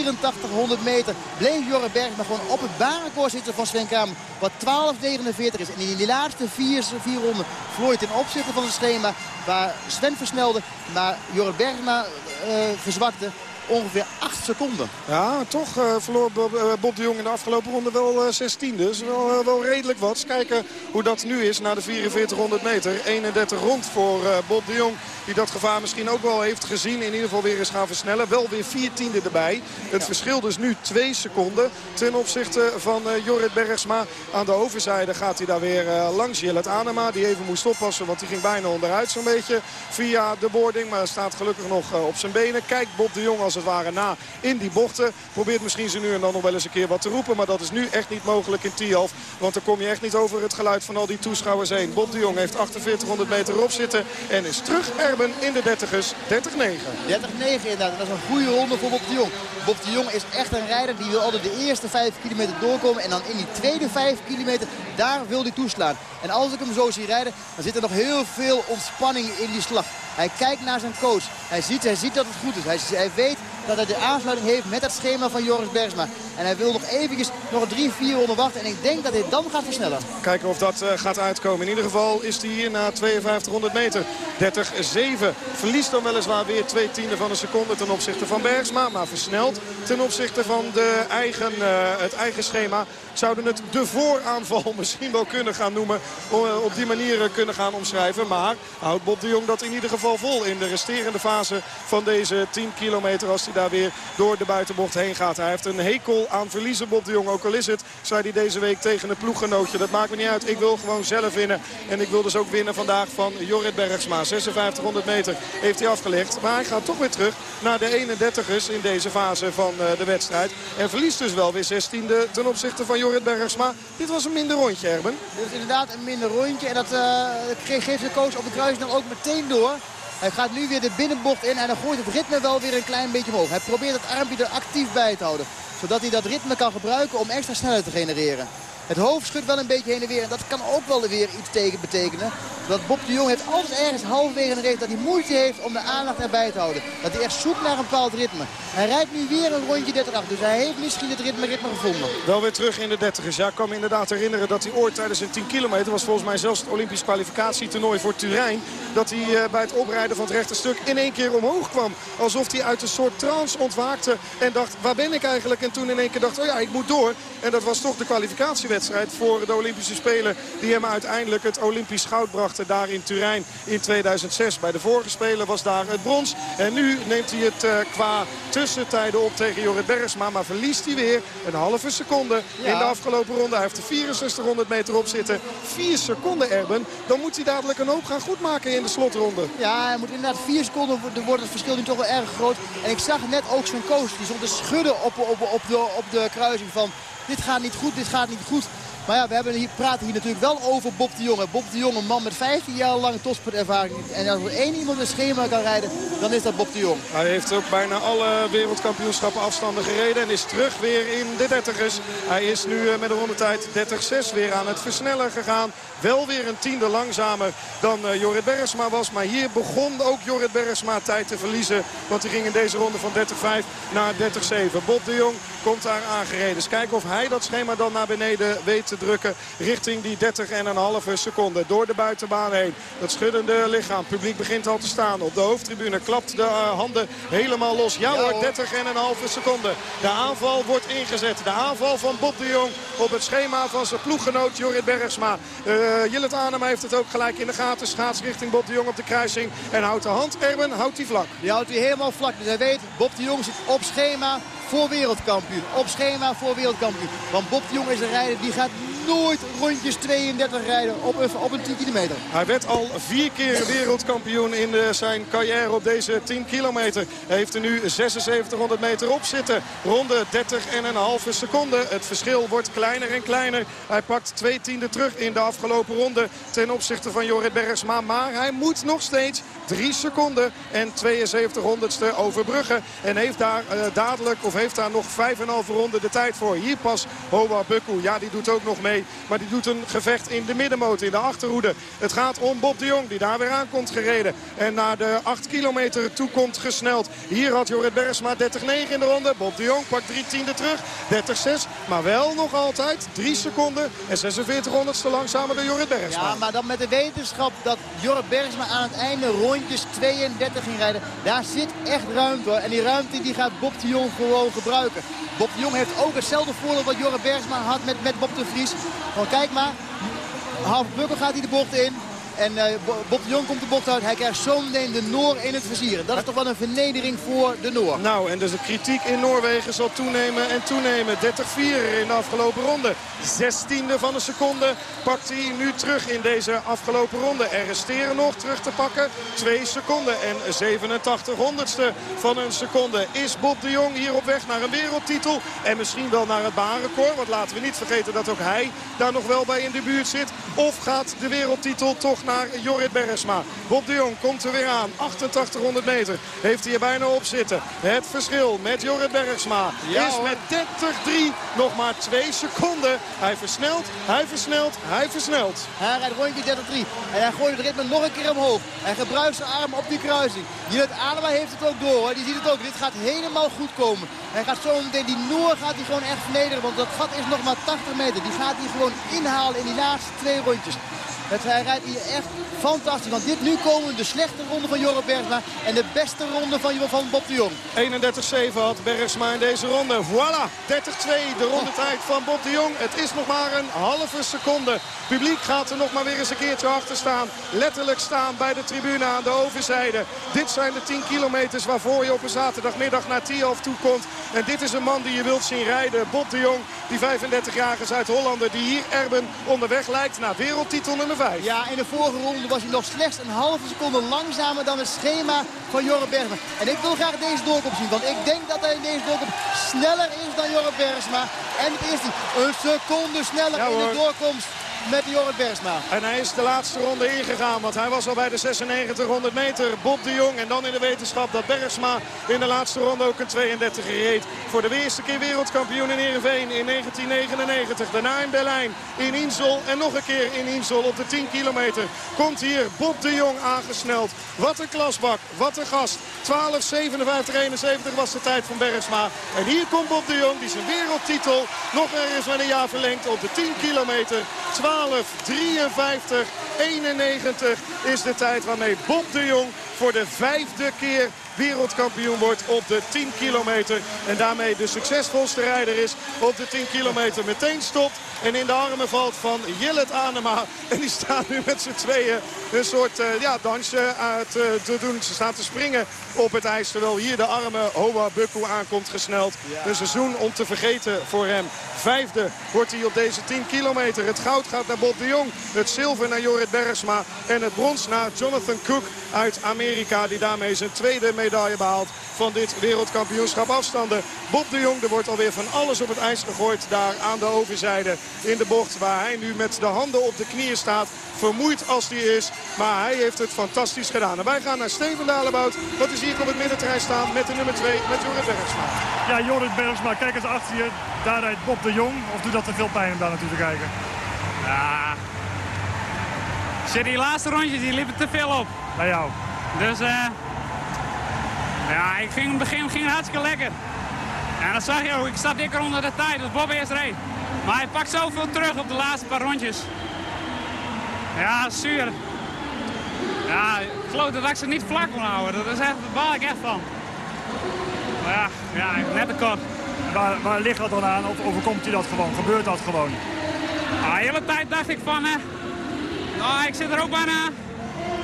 8400 meter bleef Jorre Bergman gewoon op het baanrecord zitten van Sven Kramer. Wat 12.49 is. En in die laatste vier, vier ronden vlooi ten opzichte van het schema waar Sven versnelde, maar Jorre Bergman uh, verzwakte ongeveer 8 seconden. Ja, toch uh, verloor Bob, uh, Bob, de Jong in de afgelopen ronde wel uh, 16. Dus wel, wel redelijk wat. Kijken hoe dat nu is na de 4400 meter. 31 rond voor Bob de Jong. Die dat gevaar misschien ook wel heeft gezien. In ieder geval weer eens gaan versnellen. Wel weer 4 tiende erbij. Het ja. verschil dus nu 2 seconden ten opzichte van Jorrit Bergsma. Aan de overzijde gaat hij daar weer langs Jillet Anema. Die even moest oppassen, want die ging bijna onderuit zo'n beetje. Via de boarding, maar staat gelukkig nog op zijn benen. Kijkt Bob de Jong als het ware na in die bochten. Probeert misschien ze nu en dan nog wel eens een keer wat te roepen. Maar dat is nu echt niet mogelijk in Tialf. Want dan kom je echt niet over het geluid van al die toeschouwers heen. Bob de Jong heeft 4800 meter op zitten. En is terug Erben in de 30ers. 30-9. 30-9 inderdaad. Dat is een goede ronde voor Bob de Jong. Bob de Jong is echt een rijder. Die wil altijd de eerste 5 kilometer doorkomen. En dan in die tweede 5 kilometer, daar wil hij toeslaan. En als ik hem zo zie rijden, dan zit er nog heel veel ontspanning in die slag. Hij kijkt naar zijn coach. Hij ziet, hij ziet dat het goed is. Hij, hij weet dat hij de aansluiting heeft met het schema van Joris Bergsma. En hij wil nog eventjes nog een 3, 4 ronde wachten. En ik denk dat hij dan gaat versnellen. Kijken of dat uh, gaat uitkomen. In ieder geval is hij hier na 5200 meter. 30-7. Verliest dan weliswaar weer twee tienden van een seconde ten opzichte van Bergsma. Maar versnelt ten opzichte van de eigen, uh, het eigen schema. Zouden het de vooraanval misschien wel kunnen gaan noemen. Uh, op die manier kunnen gaan omschrijven. Maar houdt Bob de Jong dat in ieder geval vol in de resterende fase van deze 10 kilometer. Als hij daar weer door de buitenbocht heen gaat. Hij heeft een hekel aan verliezen Bob de Jong. Ook al is het, zei hij deze week tegen een ploeggenootje. Dat maakt me niet uit. Ik wil gewoon zelf winnen. En ik wil dus ook winnen vandaag van Jorrit Bergsma. 5600 meter heeft hij afgelegd. Maar hij gaat toch weer terug naar de 31ers in deze fase van de wedstrijd. En verliest dus wel weer 16e ten opzichte van Jorrit Bergsma. Dit was een minder rondje, Erben. Dit is inderdaad een minder rondje. En dat uh, geeft de coach op de kruis dan ook meteen door. Hij gaat nu weer de binnenbocht in en dan gooit het ritme wel weer een klein beetje omhoog. Hij probeert het armpje er actief bij te houden. Zodat hij dat ritme kan gebruiken om extra snelheid te genereren. Het hoofd schudt wel een beetje heen en weer. En dat kan ook wel weer iets tegen betekenen. Dat Bob de Jong heeft altijd ergens halverwege een race dat hij moeite heeft om de aandacht erbij te houden. Dat hij echt zoekt naar een bepaald ritme. Hij rijdt nu weer een rondje 30 Dus hij heeft misschien het ritme, ritme gevonden. Wel weer terug in de 30ers. Ja, ik kan me inderdaad herinneren dat hij ooit tijdens een 10 kilometer... was volgens mij zelfs het Olympisch kwalificatietoernooi voor Turijn... dat hij uh, bij het oprijden van het rechte stuk in één keer omhoog kwam. Alsof hij uit een soort trance ontwaakte en dacht, waar ben ik eigenlijk? En toen in één keer dacht, oh ja, ik moet door. En dat was toch de kwalificatiewedstrijd voor de Olympische Spelen... die hem uiteindelijk het Olympisch goud brachten daar in Turijn in 2006. Bij de vorige Spelen was daar het brons. En nu neemt hij het uh, qua tussentijden op tegen Jorrit Bergsma. Maar verliest hij weer een halve seconde ja. in de afgelopen ronde. Hij heeft de 6400 meter op zitten. 4 seconden Erben. Dan moet hij dadelijk een hoop gaan goedmaken in de slotronde. Ja, hij moet inderdaad 4 seconden. Dan wordt het verschil nu toch wel erg groot. En ik zag net ook zijn coach. Die stond te schudden op, op, op, de, op de kruising van... Dit gaat niet goed, dit gaat niet goed. Maar ja, we hebben hier, praten hier natuurlijk wel over Bob de Jong. Bob de Jong, een man met 15 jaar lange topsportervaring. En als er één iemand een schema kan rijden, dan is dat Bob de Jong. Hij heeft ook bijna alle wereldkampioenschappen afstanden gereden. En is terug weer in de 30ers. Hij is nu met een rondetijd 30-6 weer aan het versnellen gegaan. Wel weer een tiende langzamer dan uh, Jorrit Bergsma was. Maar hier begon ook Jorrit Bergsma tijd te verliezen. Want hij ging in deze ronde van 30-5 naar 30-7. Bob de Jong komt daar aangereden. Dus kijken of hij dat schema dan naar beneden weet te drukken. Richting die 30,5 seconden. Door de buitenbaan heen. Dat schuddende lichaam. Het publiek begint al te staan. Op de hoofdtribune klapt de uh, handen helemaal los. Ja, ja hoor, 30,5 seconden. De aanval wordt ingezet. De aanval van Bob de Jong op het schema van zijn ploeggenoot Jorrit Bergsma. Uh, Jillet Adem heeft het ook gelijk in de gaten. Schaats richting Bob de Jong op de kruising. En houdt de hand. Erben houdt hij vlak. Die houdt hij helemaal vlak. Dus hij weet, Bob de Jong zit op schema voor wereldkampioen. Op schema voor wereldkampioen. Want Bob de Jong is een rijder die gaat nooit rondjes 32 rijden op een, op een 10 kilometer. Hij werd al vier keer wereldkampioen in de, zijn carrière op deze 10 kilometer. Hij heeft er nu 7600 meter op zitten. Ronde 30,5 seconden. Het verschil wordt kleiner en kleiner. Hij pakt twee tienden terug in de afgelopen ronde ten opzichte van Jorrit Bergsma. Maar hij moet nog steeds 3 seconden en 72 honderdste overbruggen. En heeft daar uh, dadelijk, of heeft daar nog 5,5 ronden de tijd voor. Hier pas Hoa Bukku. Ja, die doet ook nog mee. Maar die doet een gevecht in de middenmotor, in de achterhoede. Het gaat om Bob de Jong, die daar weer aankomt gereden. En naar de 8 kilometer toe komt gesneld. Hier had Jorrit Bergsma 30-9 in de ronde. Bob de Jong pakt drie tienden terug. 30-6, maar wel nog altijd 3 seconden en 46 honderdste langzamer dan Jorrit Bergsma. Ja, maar dan met de wetenschap dat Jorrit Bergsma aan het einde rondjes 32 ging rijden. Daar zit echt ruimte hoor. En die ruimte die gaat Bob de Jong gewoon gebruiken. Bob de Jong heeft ook hetzelfde voordeel wat Jorrit Bergsma had met, met Bob de Vries. Kijk maar, half bukken gaat hij de bocht in. En Bo- Bob de Jong komt de bocht uit. Hij krijgt zometeen de Noor in het vizier. Dat is toch wel een vernedering voor de Noor. Nou, en dus de kritiek in Noorwegen zal toenemen en toenemen. 30-4 in de afgelopen ronde. 16e van een seconde pakt hij nu terug in deze afgelopen ronde. Er resteren nog terug te pakken 2 seconden en 87 honderdste van een seconde. Is Bob de Jong hier op weg naar een wereldtitel en misschien wel naar het baanrecord. Want laten we niet vergeten dat ook hij daar nog wel bij in de buurt zit. Of gaat de wereldtitel toch naar Jorrit Bergsma. Bob de Jong komt er weer aan. 8800 meter heeft hij er bijna op zitten. Het verschil met Jorrit Bergsma Ja, is hoor. met 30-3 nog maar 2 seconden. Hij versnelt, hij versnelt, hij versnelt. Hij rijdt rondje 33 en hij gooit het ritme nog een keer omhoog. Hij gebruikt zijn arm op die kruising. Jillet Adema heeft het ook door hoor. Die ziet het ook. Dit gaat helemaal goed komen. Hij gaat zo meteen, die Noor gaat hij gewoon echt vernederen. Want dat gat is nog maar 80 meter. Die gaat hij gewoon inhalen in die laatste twee rondjes. Het, hij rijdt hier echt fantastisch. Want dit nu komen de slechte ronde van Jorrit Bergsma. En de beste ronde van, van Bob de Jong. 31-7 had Bergsma in deze ronde. Voilà, 30-2 de rondetijd van Bob de Jong. Het is nog maar een halve seconde. Publiek gaat er nog maar weer eens een keertje achter staan. Letterlijk staan bij de tribune aan de overzijde. Dit zijn de 10 kilometers waarvoor je op een zaterdagmiddag naar Tialf toe komt. En dit is een man die je wilt zien rijden. Bob de Jong, die 35-jarige Zuid-Hollander, die hier Erben onderweg lijkt naar wereldtitel nummer 5. Ja, in de vorige ronde was hij nog slechts een halve seconde langzamer dan het schema van Jorrit Bergsma. En ik wil graag deze doorkomst zien, want ik denk dat hij in deze doorkomst sneller is dan Jorrit Bergsma. En het is hij een seconde sneller Ja, in de doorkomst met Jorrit Bergsma. En hij is de laatste ronde ingegaan, want hij was al bij de 9600 meter. Bob de Jong en dan in de wetenschap dat Bergsma in de laatste ronde ook een 32 reed. Voor de eerste keer wereldkampioen in Ereveen in 1999. Daarna in Berlijn, in Insel en nog een keer in Insel op de 10 kilometer. Komt hier Bob de Jong aangesneld. Wat een klasbak, wat een gast. 12.57.71 was de tijd van Bergsma. En hier komt Bob de Jong die zijn wereldtitel nog ergens met een jaar verlengt op de 10 kilometer. 12.53. 91 is de tijd waarmee Bob de Jong voor de vijfde keer wereldkampioen wordt op de 10 kilometer. En daarmee de succesvolste rijder is op de 10 kilometer. Meteen stopt en in de armen valt van Jillet Anema. En die staan nu met z'n tweeën een soort eh, ja, dansje uit, eh, te doen. Ze staan te springen op het ijs. Terwijl hier de arme Hoa Bukku aankomt gesneld. Een seizoen om te vergeten voor hem. Vijfde wordt hij op deze 10 kilometer. Het goud gaat naar Bob de Jong. Het zilver naar Jorrit Bergsma. En het brons naar Jonathan Cook uit Amerika. Die daarmee zijn tweede medaille behaalt van dit wereldkampioenschap afstanden. Bob de Jong, er wordt alweer van alles op het ijs gegooid daar aan de overzijde in de bocht. Waar hij nu met de handen op de knieën staat. Vermoeid als hij is. Maar hij heeft het fantastisch gedaan. En wij gaan naar Steven Dalebout. Wat is hier op het middenterrein staan met de nummer 2 met Jorrit Bergsma. Ja, Jorrit Bergsma, kijk eens achter je. Daar rijdt Bob de Jong. Of doet dat te veel pijn om daar naartoe te kijken? Ja. Zit die laatste rondjes, die liepen te veel op. Bij jou? Dus eh ja, ik ging in het begin ging het hartstikke lekker. En dat zag je ook, ik sta dikker onder de tijd, dus Bob eerst reed. Maar hij pakt zoveel terug op de laatste paar rondjes. Ja, zuur. Ja, ik geloof dat ik ze niet vlak kon houden. Dat is echt, daar baal ik echt van. Maar ja, ja net te kort. Waar, waar ligt dat dan aan? Of overkomt hij dat gewoon? Gebeurt dat gewoon? Ah, de hele tijd dacht ik van, eh, nou, ik zit er ook bijna,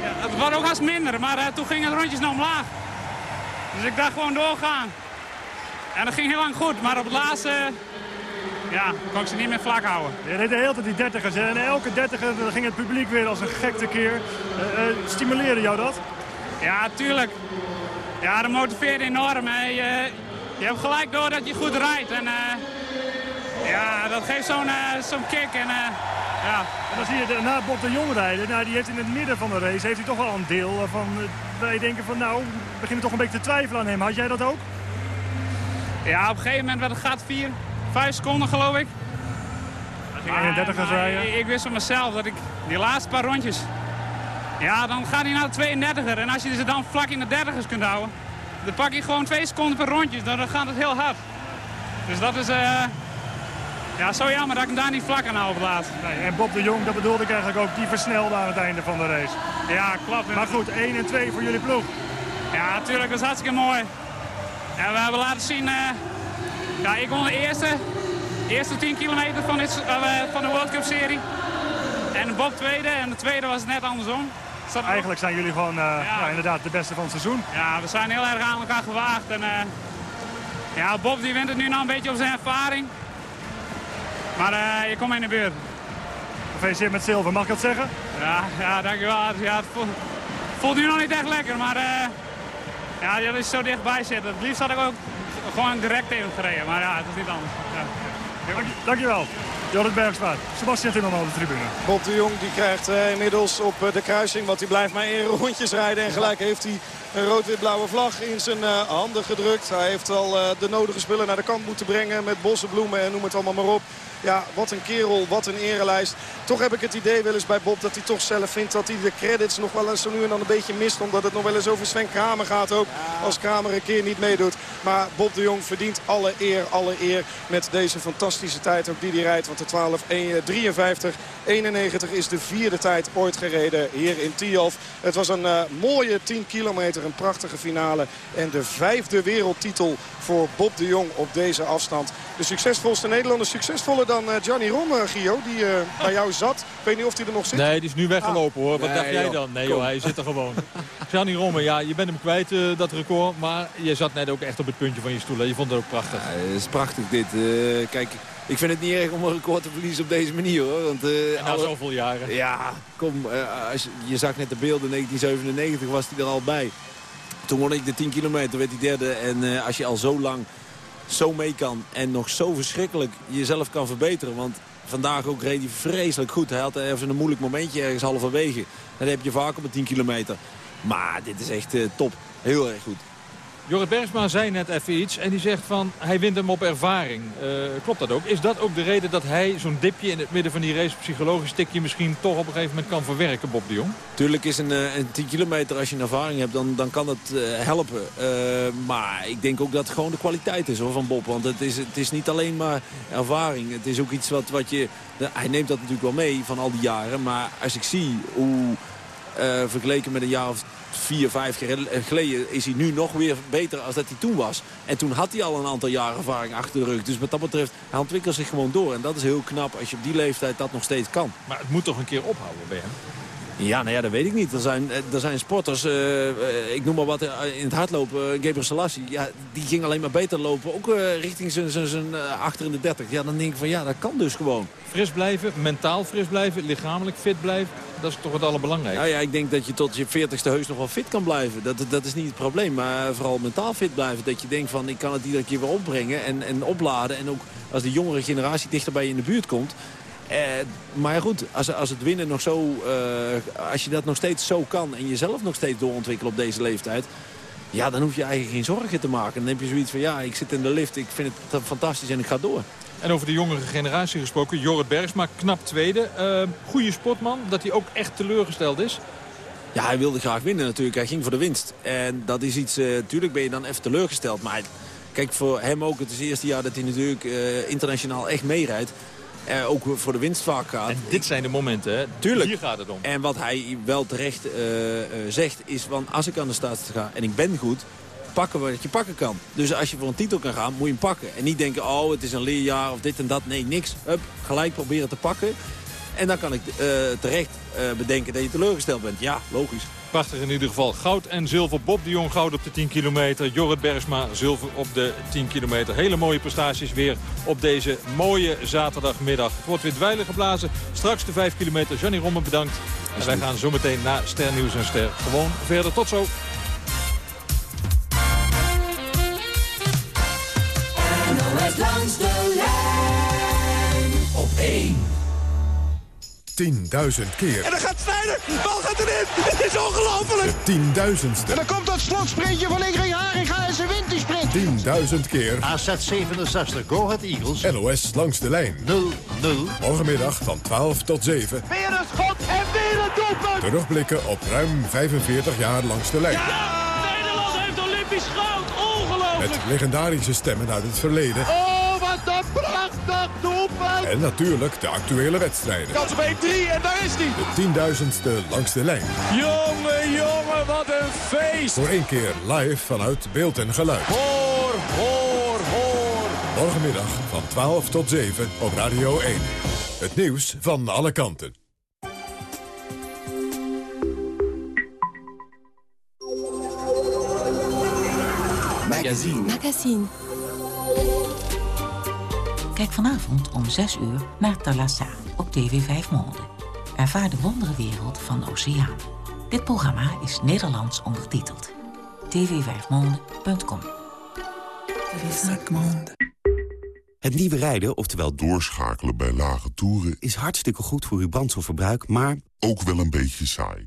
het was ook als minder, maar eh, toen gingen de rondjes nog omlaag. Dus ik dacht gewoon doorgaan. En dat ging heel lang goed, maar op het laatste, ja, kon ik ze niet meer vlak houden. Je reed de hele tijd die dertigers. En elke dertiger ging het publiek weer als een gek tekeer. Uh, uh, stimuleerde jou dat? Ja, tuurlijk. Ja, dat motiveert enorm. Hè. Je, je hebt gelijk door dat je goed rijdt. En, ja, dat geeft zo'n zo'n kick. En, ja. en dan zie je daarna Bob de Jong rijden. Nou, die heeft in het midden van de race heeft hij toch wel een deel van... wij denken van nou, we beginnen toch een beetje te twijfelen aan hem. Had jij dat ook? Ja, op een gegeven moment werd het gaat 4, 5 seconden geloof ik. Ging 31 rijden? Ik, ik wist van mezelf dat ik die laatste paar rondjes... Ja, dan gaat hij naar de 32er. En als je ze dan vlak in de 30ers kunt houden... dan pak je gewoon 2 seconden per rondje. Dan gaat het heel hard. Dus dat is... Uh, ja, zo jammer dat ik hem daar niet vlak aan laatst. Nee, en Bob de Jong, dat bedoelde ik eigenlijk ook, die versnelde aan het einde van de race. Ja, klopt. Maar goed, 1 en 2 voor jullie ploeg. Ja, natuurlijk, dat is hartstikke mooi. En we hebben laten zien, uh, ja, ik won de eerste, eerste 10 kilometer van, dit, uh, van de World Cup serie. En Bob tweede en de tweede was net andersom. Eigenlijk zijn jullie gewoon eh, ja. inderdaad de beste van het seizoen. Ja, we zijn heel erg aan elkaar gewaagd. En, ja, Bob die wint het nu nog een beetje op zijn ervaring. Maar uh, je komt in de buurt. Gefeliciteerd met zilver, mag ik dat zeggen? Ja, ja dankjewel. Ja, het voelt, voelt nu nog niet echt lekker, maar ja, dat is zo dichtbij zitten. Het liefst had ik ook gewoon direct even gereden, maar ja, het is niet anders. Ja. Dank, dankjewel. Jorrit Bergsma, Sebastian Timmerman op de tribune. Bob de Jong die krijgt uh, inmiddels op uh, de kruising, want hij blijft maar één rondjes rijden. En gelijk heeft hij een rood-wit-blauwe vlag in zijn uh, handen gedrukt. Hij heeft al de nodige spullen naar de kant moeten brengen met bossenbloemen en noem het allemaal maar op. Ja, wat een kerel, wat een erelijst. Toch heb ik het idee wel eens bij Bob dat hij toch zelf vindt dat hij de credits nog wel eens zo nu en dan een beetje mist. Omdat het nog wel eens over Sven Kramer gaat ook. Als Kramer een keer niet meedoet. Maar Bob de Jong verdient alle eer, alle eer met deze fantastische tijd ook die hij rijdt. Want de 12, 53, 91 is de vierde tijd ooit gereden hier in Tialf. Het was een uh, mooie 10 kilometer, een prachtige finale. En de vijfde wereldtitel voor Bob de Jong op deze afstand. De succesvolste Nederlander, succesvoller dan uh, Gianni Romme, Gio, die uh, bij jou zat. Ik weet niet of hij er nog zit. Nee, die is nu weggelopen hoor. Wat Nee, dacht jij dan? Nee Kom. joh, hij zit er gewoon. Gianni Romme, ja, je bent hem kwijt, eh, dat record. Maar je zat net ook echt op het puntje van je stoel. hè. Je vond het ook prachtig. Ja, het is prachtig dit. Eh, kijk, ik vind het niet erg om een record te verliezen op deze manier hoor. Want, eh, En na alle- zoveel jaren. Ja, kom. eh, als je, je zag net de beelden, 1997 was hij er al bij. Toen won ik de 10 kilometer, werd hij derde. En eh, als je al zo lang zo mee kan en nog zo verschrikkelijk jezelf kan verbeteren. Want vandaag ook reed hij vreselijk goed. Hij had even een moeilijk momentje ergens halverwege. Dat heb je vaak op een 10 kilometer. Maar dit is echt eh, top. Heel erg goed. Jorrit Bergsma zei net even iets en die zegt van hij wint hem op ervaring. Eh, klopt dat ook? Is dat ook de reden dat hij zo'n dipje in het midden van die race psychologisch tikje misschien toch op een gegeven moment kan verwerken, Bob de Jong? Tuurlijk is een, eh, een 10 kilometer, als je een ervaring hebt, dan, dan kan dat eh, helpen. Maar ik denk ook dat het gewoon de kwaliteit is hoor, van Bob. Want het is, het is niet alleen maar ervaring. Het is ook iets wat, wat je... hij neemt dat natuurlijk wel mee van al die jaren. Maar als ik zie hoe eh, vergeleken met een jaar of vier, vijf geleden... is hij nu nog weer beter als dat hij toen was. En toen had hij al een aantal jaren ervaring achter de rug. Dus wat dat betreft, hij ontwikkelt zich gewoon door. En dat is heel knap als je op die leeftijd dat nog steeds kan. Maar het moet toch een keer ophouden bij hem? Ja, nou ja, dat weet ik niet. Er zijn, eh, er zijn sporters, eh, eh, ik noem maar wat, in het hardlopen, uh, Gabriel Selassie, ja, die ging alleen maar beter lopen. Ook richting zijn, achter in de 30. Ja, dan denk ik van ja, dat kan dus gewoon. Fris blijven, mentaal fris blijven, lichamelijk fit blijven. Dat is toch het allerbelangrijkste. Nou ja, ik denk dat je tot je 40ste heus nog wel fit kan blijven. Dat, dat is niet het probleem. Maar vooral mentaal fit blijven. Dat je denkt van ik kan het iedere keer weer opbrengen en, en opladen. En ook als de jongere generatie dichter bij je in de buurt komt. Eh, maar goed, als, als het winnen nog zo... eh, als je dat nog steeds zo kan en jezelf nog steeds doorontwikkelen op deze leeftijd... Ja, dan hoef je eigenlijk geen zorgen te maken. Dan heb je zoiets van, ja, ik zit in de lift, ik vind het fantastisch en ik ga door. En over de jongere generatie gesproken, Jorrit Bergsma, knap tweede. Eh goede sportman, dat hij ook echt teleurgesteld is. Ja, hij wilde graag winnen natuurlijk. Hij ging voor de winst. En dat is iets, eh tuurlijk ben je dan even teleurgesteld. Maar kijk, voor hem ook, het is het eerste jaar dat hij natuurlijk internationaal echt meerijdt. Eh, ook voor de winst vaak gaat. En dit zijn de momenten, hè? Tuurlijk. Hier gaat het om. En wat hij wel terecht eh, eh, zegt is van als ik aan de start ga en ik ben goed, pakken wat je pakken kan. Dus als je voor een titel kan gaan, moet je hem pakken. En niet denken, oh het is een leerjaar of dit en dat. Nee, niks. Hup, gelijk proberen te pakken. En dan kan ik eh, terecht eh, bedenken dat je teleurgesteld bent. Ja, logisch. Prachtig in ieder geval. Goud en zilver. Bob de Jong goud op de 10 kilometer. Jorrit Bergsma zilver op de 10 kilometer. Hele mooie prestaties weer op deze mooie zaterdagmiddag. Het wordt weer dweilen geblazen. Straks de 5 kilometer. Johnny Romme bedankt. En wij gaan zometeen na Ster Nieuws en Ster gewoon verder. Tot zo. NOS langs de lijn op 1. 10.000 keer. En dan gaat Snijder, bal gaat erin. Het is ongelooflijk. De tienduizendste. En dan komt dat slotsprintje van Ingrid Haringa en ze wint die sprint. 10.000 keer. AZ 67, Go Ahead Eagles. NOS langs de lijn. 0-0. Morgenmiddag van 12 tot 7. Weer een schot en weer een doelpunt. Terugblikken op ruim 45 jaar langs de lijn. Nederland heeft Olympisch goud. Ongelooflijk. Met legendarische stemmen uit het verleden. Oh, en natuurlijk de actuele wedstrijden. Kans op 3 en daar is hij. De tienduizendste langs de lijn. Jongen, jongen, wat een feest. Voor één keer live vanuit beeld en geluid. Hoor, hoor, hoor. Morgenmiddag van 12 tot 7 op Radio 1. Het nieuws van alle kanten. Magazine. Magazine. Kijk vanavond om 6 uur naar Talassa op TV 5 Monde. Ervaar de wonderenwereld van de oceaan. Dit programma is Nederlands ondertiteld. tv5monde.com Het nieuwe rijden, oftewel doorschakelen bij lage toeren... is hartstikke goed voor uw brandstofverbruik, maar ook wel een beetje saai.